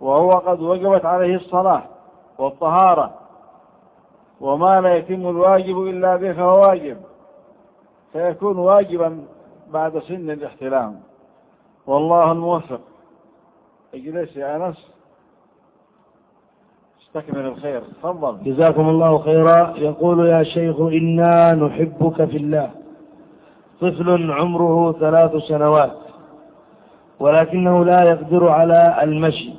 [SPEAKER 3] وهو قد وجبت عليه الصلاة والطهارة وما لا يتم الواجب إلا به فهو واجب فيكون واجبا بعد سن الاحتلام والله الموفق اجلس يا أنس استكمل الخير تفضل جزاكم الله خيرا يقول يا شيخ إنا نحبك في الله طفل عمره ثلاث سنوات ولكنه لا يقدر على المشي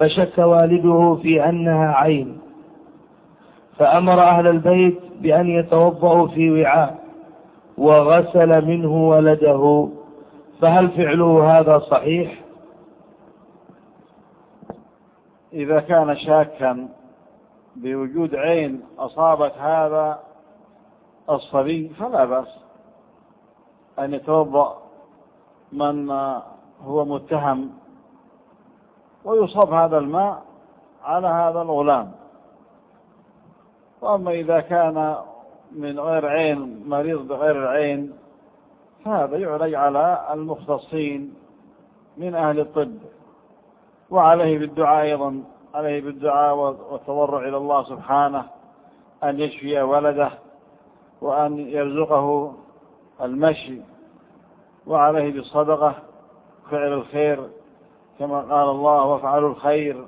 [SPEAKER 3] فشك والده في أنها عين فأمر أهل البيت بأن يتوضأوا في وعاء وغسل منه ولده فهل فعله هذا صحيح إذا كان شاكا بوجود عين أصابت هذا الصبي فلا بأس أن يتوضأ من هو متهم ويصب هذا الماء على هذا الغلام وأما إذا كان من غير عين مريض بغير العين فهذا يعرج على المختصين من أهل الطب وعليه بالدعاء أيضا عليه بالدعاء والتضرع إلى الله سبحانه أن يشفي ولده وأن يرزقه المشي وعليه بالصدقة فعل الخير كما قال الله وافعلوا الخير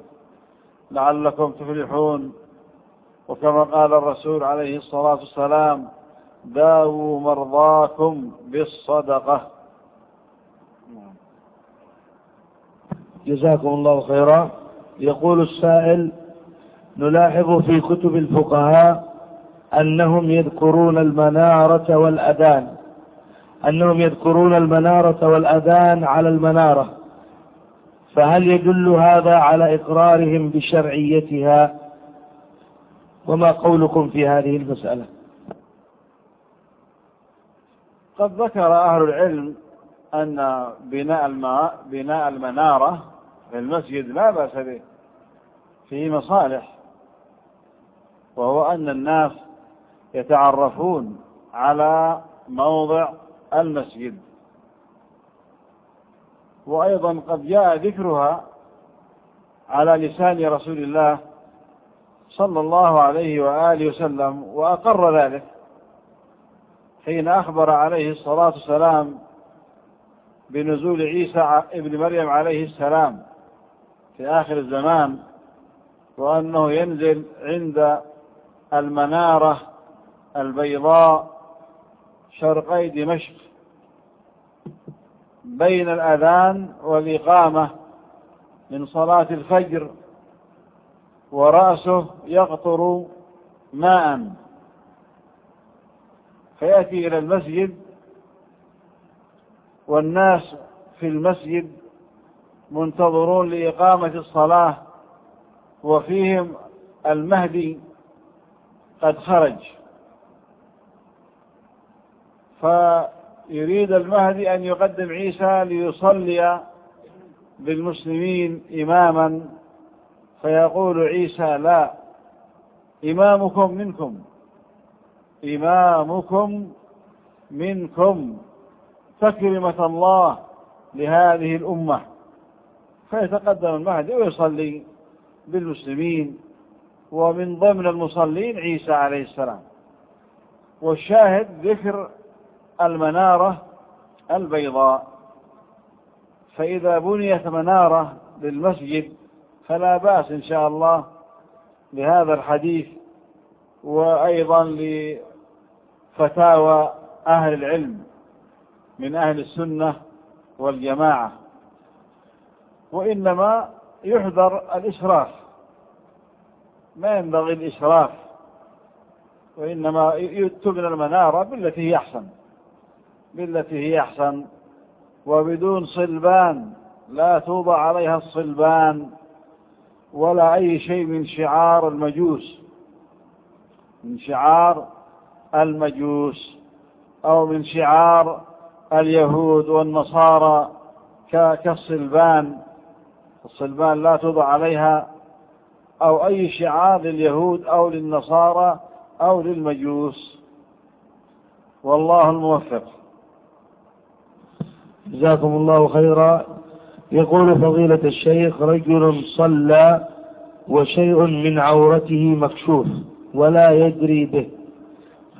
[SPEAKER 3] لعلكم تفلحون وكما قال الرسول عليه الصلاة والسلام داووا مرضاكم بالصدقة جزاكم الله خيرا يقول السائل نلاحظ في كتب الفقهاء أنهم يذكرون المنارة والأذان أنهم يذكرون المنارة والأذان على المنارة فهل يدل هذا على إقرارهم بشرعيتها وما قولكم في هذه المسألة قد ذكر أهل العلم أن بناء الماء بناء المنارة المسجد لا بأس به فيه مصالح وهو أن الناس يتعرفون على موضع المسجد وأيضا قد جاء ذكرها على لسان رسول الله صلى الله عليه وآله وسلم وأقر ذلك حين أخبر عليه الصلاة والسلام بنزول عيسى ابن مريم عليه السلام في آخر الزمان وأنه ينزل عند المنارة البيضاء شرقي دمشق بين الأذان والإقامة من صلاة الفجر ورأسه يقطر ماء فيأتي إلى المسجد والناس في المسجد منتظرون لإقامة الصلاة وفيهم المهدي قد خرج فيريد المهدي أن يقدم عيسى ليصلي بالمسلمين إماما فيقول عيسى لا إمامكم منكم إمامكم منكم تكرمة الله لهذه الأمة فيتقدم المهدي ويصلي بالمسلمين ومن ضمن المصلين عيسى عليه السلام والشاهد ذكر المنارة البيضاء فإذا بنيت منارة للمسجد فلا بأس إن شاء الله لهذا الحديث وأيضا لفتاوى أهل العلم من أهل السنة والجماعة وإنما يحذر الإشراف ما ينبغي الإشراف وإنما تبنى المنارة بالتي هي أحسن بالتي هي أحسن وبدون صلبان لا توضع عليها الصلبان ولا أي شيء من شعار المجوس من شعار المجوس أو من شعار اليهود والنصارى كالصلبان الصلبان لا توضع عليها أو أي شعار لليهود أو للنصارى أو للمجوس والله الموفق جزاكم الله خيرا يقول فضيلة الشيخ رجل صلى وشيء من عورته مكشوف ولا يدري به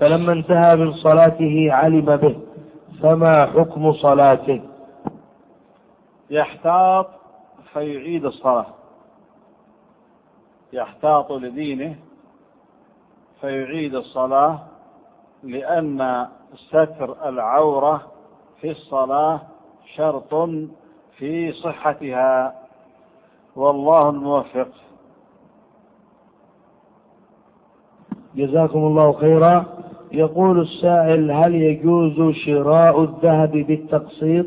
[SPEAKER 3] فلما انتهى من صلاته علم به فما حكم صلاته يحتاط فيعيد الصلاة يحتاط لدينه فيعيد الصلاة لأن ستر العورة في الصلاة شرط في صحتها والله الموفق جزاكم الله خيرا يقول السائل هل يجوز شراء الذهب بالتقسيط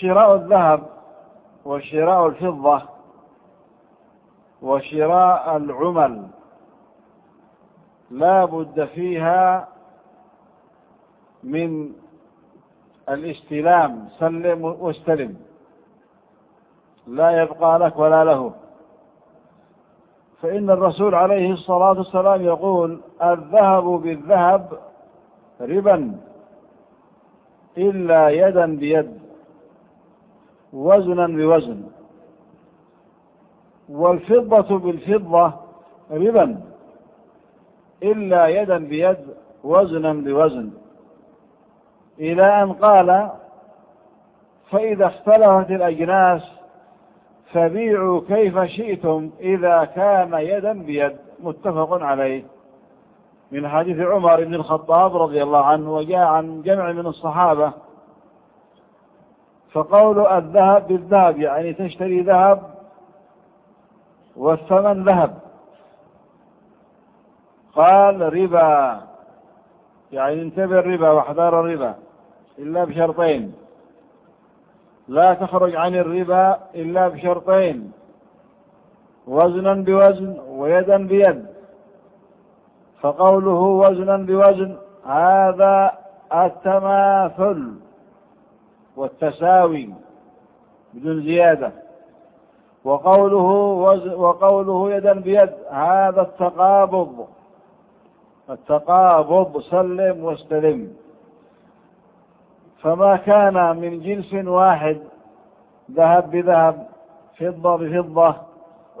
[SPEAKER 3] شراء الذهب وشراء الفضة وشراء العمل لا بد فيها من الاستلام سلم واستلم لا يبقى لك ولا له فإن الرسول عليه الصلاة والسلام يقول الذهب بالذهب ربا إلا يدا بيد وزنا بوزن والفضة بالفضة ربا إلا يدا بيد وزنا بوزن إلى أن قال فإذا اختلفت الأجناس فبيعوا كيف شئتم إذا كان يدا بيد متفق عليه من حديث عمر بن الخطاب رضي الله عنه وجاء عن جمع من الصحابة فقول الذهب بالذهب يعني تشتري ذهب والثمن ذهب قال ربا يعني انتبه الربا واحذر الربا إلا بشرطين لا تخرج عن الربا إلا بشرطين وزنا بوزن ويدا بيد فقوله وزنا بوزن هذا التماثل والتساوي بدون زيادة وقوله وقوله يدا بيد هذا التقابض التقابض سلم واستلم فما كان من جنس واحد ذهب بذهب فضة بفضة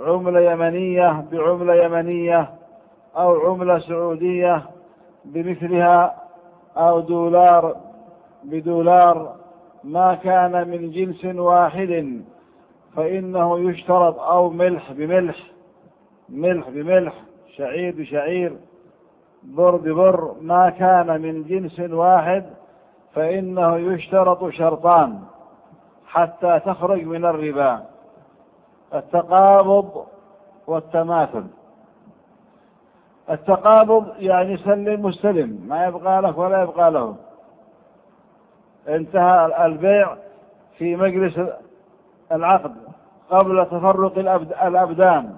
[SPEAKER 3] عملة يمنية بعملة يمنية أو عملة سعودية بمثلها أو دولار بدولار ما كان من جنس واحد فإنه يشترط أو ملح بملح ملح بملح شعير بشعير بر ببر ما كان من جنس واحد فإنه يشترط شرطان حتى تخرج من الربا التقابض والتماثل التقابض يعني سلم مستلم ما يبقى لك ولا يبقى له انتهى البيع في مجلس العقد قبل تفرق الأبدان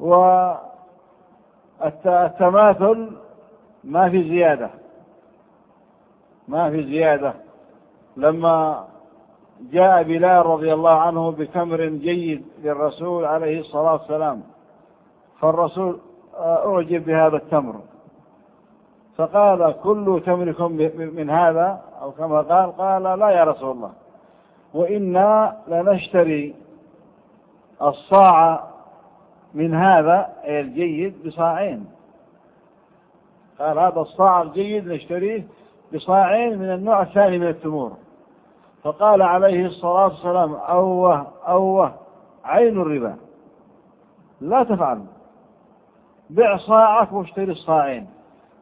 [SPEAKER 3] والتماثل ما في زيادة ما في زيادة لما جاء بلال رضي الله عنه بتمر جيد للرسول عليه الصلاة والسلام فالرسول آه، أعجب بهذا التمر فقال كل تمركم من هذا أو كما قال قال لا يا رسول الله وإنا لنشتري الصاع من هذا أي الجيد بصاعين قال هذا الصاع الجيد نشتريه بصاعين من النوع الثاني من التمور فقال عليه الصلاة والسلام أوه أوه عين الربا لا تفعل بع صاعك واشتري الصاعين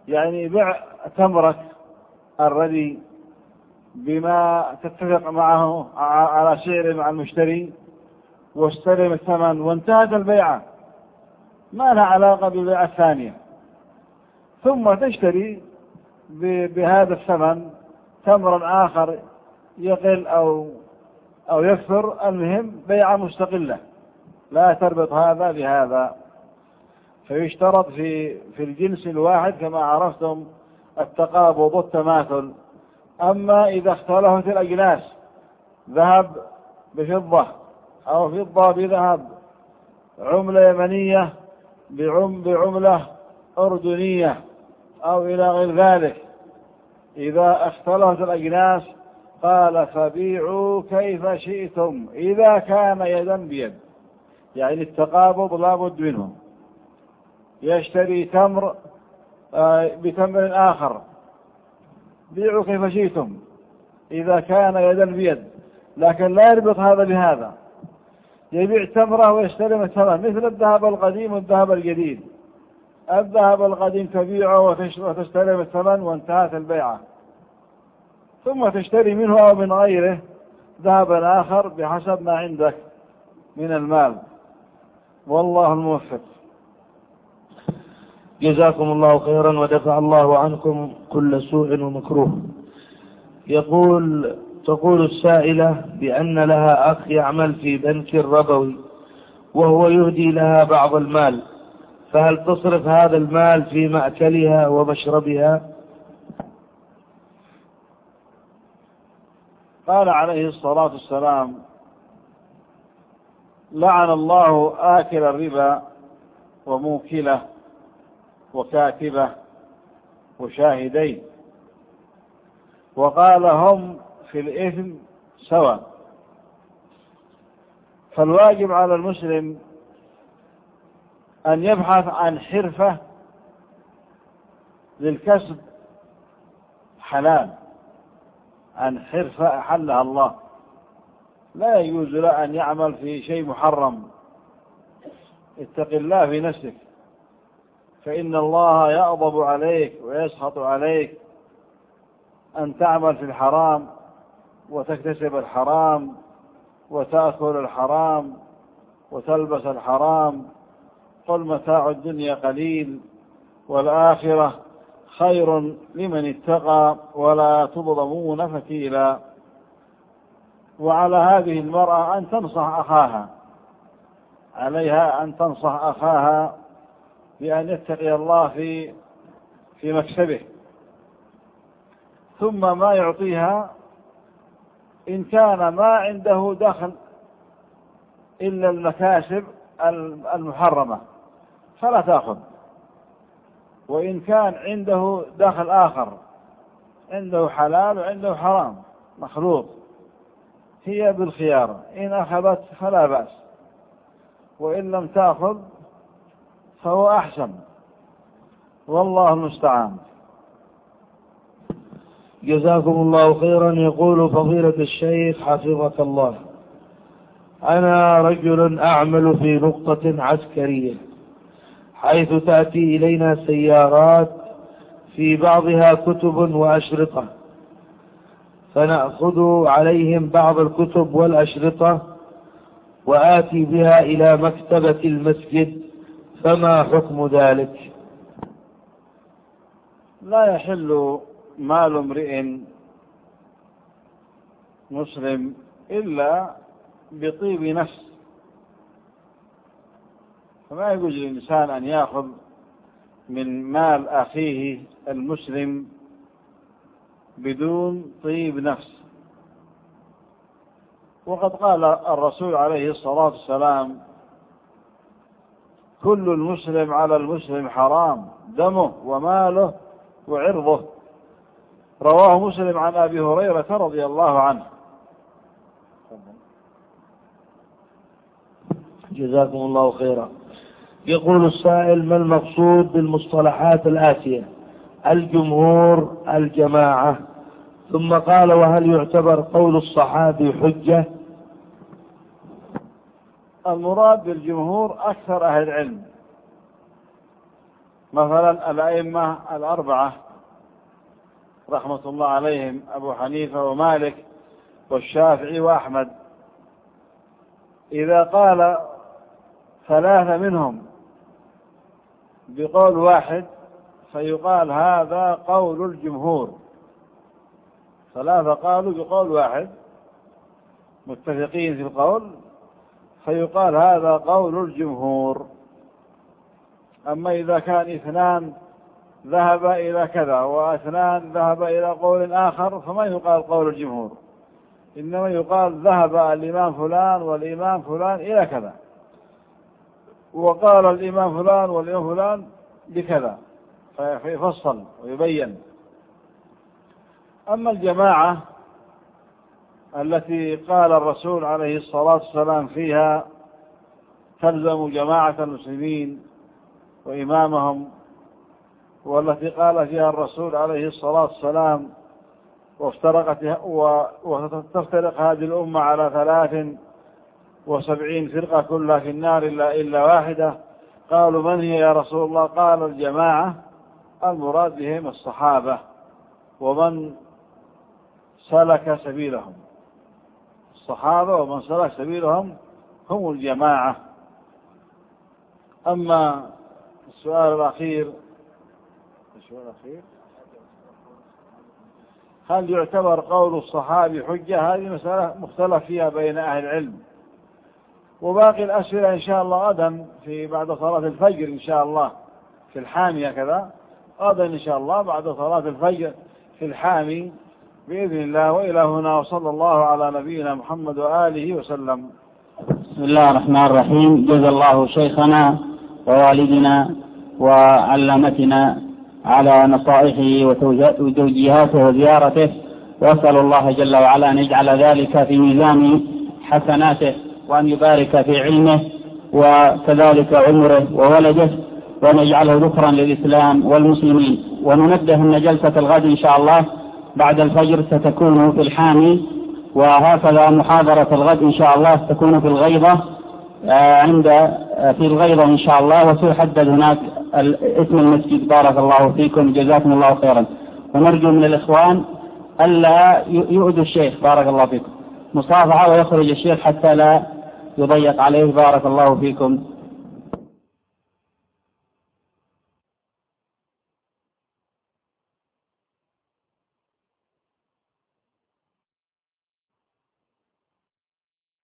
[SPEAKER 3] يعني بع تمرك الردي بما تتفق معه على سعر مع المشتري واستلم الثمن وانتهت البيعة ما لها علاقة بالبيعة الثانية ثم تشتري بهذا الثمن تمرا آخر يقل أو أو يكثر المهم بيعة مستقلة لا تربط هذا بهذا فيشترط في في الجنس الواحد كما عرفتم التقابض والتماثل أما إذا اختلفت الأجناس ذهب بفضة أو فضة بذهب عملة يمنية بعم بعملة أردنية أو إلى غير ذلك إذا اختلفت الأجناس قال فبيعوا كيف شئتم إذا كان يدا بيد يعني التقابض لا بد منه يشتري تمر آه، بتمر آخر بيعوا كيف شئتم إذا كان يدا بيد لكن لا يربط هذا بهذا يبيع تمره ويشتري مثلا مثل الذهب القديم والذهب الجديد الذهب القديم تبيعه وتشتري مثلا وانتهت البيعة ثم تشتري منه أو من غيره ذهبا آخر بحسب ما عندك من المال والله الموفق جزاكم الله خيرا ودفع الله عنكم كل سوء ومكروه يقول تقول السائلة بأن لها أخ يعمل في بنك الربوي وهو يهدي لها بعض المال فهل تصرف هذا المال في مأكلها ومشربها قال عليه الصلاة والسلام لعن الله آكل الربا وموكله وكاتبة وشاهدين وقال هم في الإثم سواء فالواجب على المسلم أن يبحث عن حرفة للكسب حلال عن حرفة أحلها الله لا يجوز له أن يعمل في شيء محرم اتق الله في نفسك فإن الله يغضب عليك ويسخط عليك أن تعمل في الحرام وتكتسب الحرام وتأكل الحرام وتلبس الحرام قل متاع الدنيا قليل والآخرة خير لمن اتقى ولا تظلمون فتيلا وعلى هذه المرأة أن تنصح أخاها عليها أن تنصح أخاها بأن يتقي الله في في مكسبه ثم ما يعطيها إن كان ما عنده دخل إلا المكاسب المحرمة فلا تأخذ وإن كان عنده دخل آخر عنده حلال وعنده حرام مخلوط هي بالخيار إن أخذت فلا بأس وإن لم تأخذ فهو أحسن والله المستعان جزاكم الله خيرا يقول فضيلة الشيخ حفظك الله أنا رجل أعمل في نقطة عسكرية حيث تأتي إلينا سيارات في بعضها كتب وأشرطة فنأخذ عليهم بعض الكتب والأشرطة وآتي بها إلى مكتبة المسجد فما حكم ذلك لا يحل مال امرئ مسلم إلا بطيب نفس فما يجوز للإنسان أن يأخذ من مال أخيه المسلم بدون طيب نفس وقد قال الرسول عليه الصلاة والسلام كل المسلم على المسلم حرام دمه وماله وعرضه رواه مسلم عن أبي هريرة رضي الله عنه جزاكم الله خيرا يقول السائل ما المقصود بالمصطلحات الآتية الجمهور الجماعة ثم قال وهل يعتبر قول الصحابي حجة المراد بالجمهور أكثر أهل العلم مثلا الأئمة الأربعة رحمة الله عليهم أبو حنيفة ومالك والشافعي وأحمد إذا قال ثلاثة منهم بقول واحد فيقال هذا قول الجمهور ثلاثة قالوا بقول واحد متفقين في القول فيقال هذا قول الجمهور أما إذا كان اثنان ذهب إلى كذا واثنان ذهب إلى قول آخر فما يقال قول الجمهور إنما يقال ذهب الإمام فلان والإمام فلان إلى كذا وقال الإمام فلان والإمام فلان بكذا فيفصل ويبين أما الجماعة التي قال الرسول عليه الصلاة والسلام فيها تلزم جماعة المسلمين وإمامهم والتي قال فيها الرسول عليه الصلاة والسلام وافترقت وتفترق هذه الأمة على ثلاث وسبعين فرقة كلها في النار إلا, إلا واحدة قالوا من هي يا رسول الله قال الجماعة المراد بهم الصحابة ومن سلك سبيلهم الصحابة ومن سلك سبيلهم هم الجماعة أما السؤال الأخير السؤال الأخير هل يعتبر قول الصحابي حجة هذه مسألة مختلف فيها بين أهل العلم وباقي الأسئلة إن شاء الله غدا في بعد صلاة الفجر إن شاء الله في الحامية كذا غدا إن شاء الله بعد صلاة الفجر في الحامي بإذن الله وإلى هنا وصلى الله على نبينا محمد وآله وسلم
[SPEAKER 1] بسم الله الرحمن الرحيم جزا الله شيخنا ووالدنا وعلامتنا على نصائحه وتوجيهاته وزيارته وأسأل الله جل وعلا أن يجعل ذلك في ميزان حسناته وأن يبارك في علمه وكذلك عمره وولده وأن يجعله ذكرا للإسلام والمسلمين وننبه أن جلسة الغد إن شاء الله بعد الفجر ستكون في الحامي وهكذا محاضرة الغد إن شاء الله ستكون في الغيضة آه، عند آه، في الغيضة إن شاء الله وسيحدد هناك اسم المسجد بارك الله فيكم جزاكم الله خيرا ونرجو من الإخوان ألا يؤذوا الشيخ بارك الله فيكم مصافحة ويخرج الشيخ حتى لا يضيق عليه بارك الله فيكم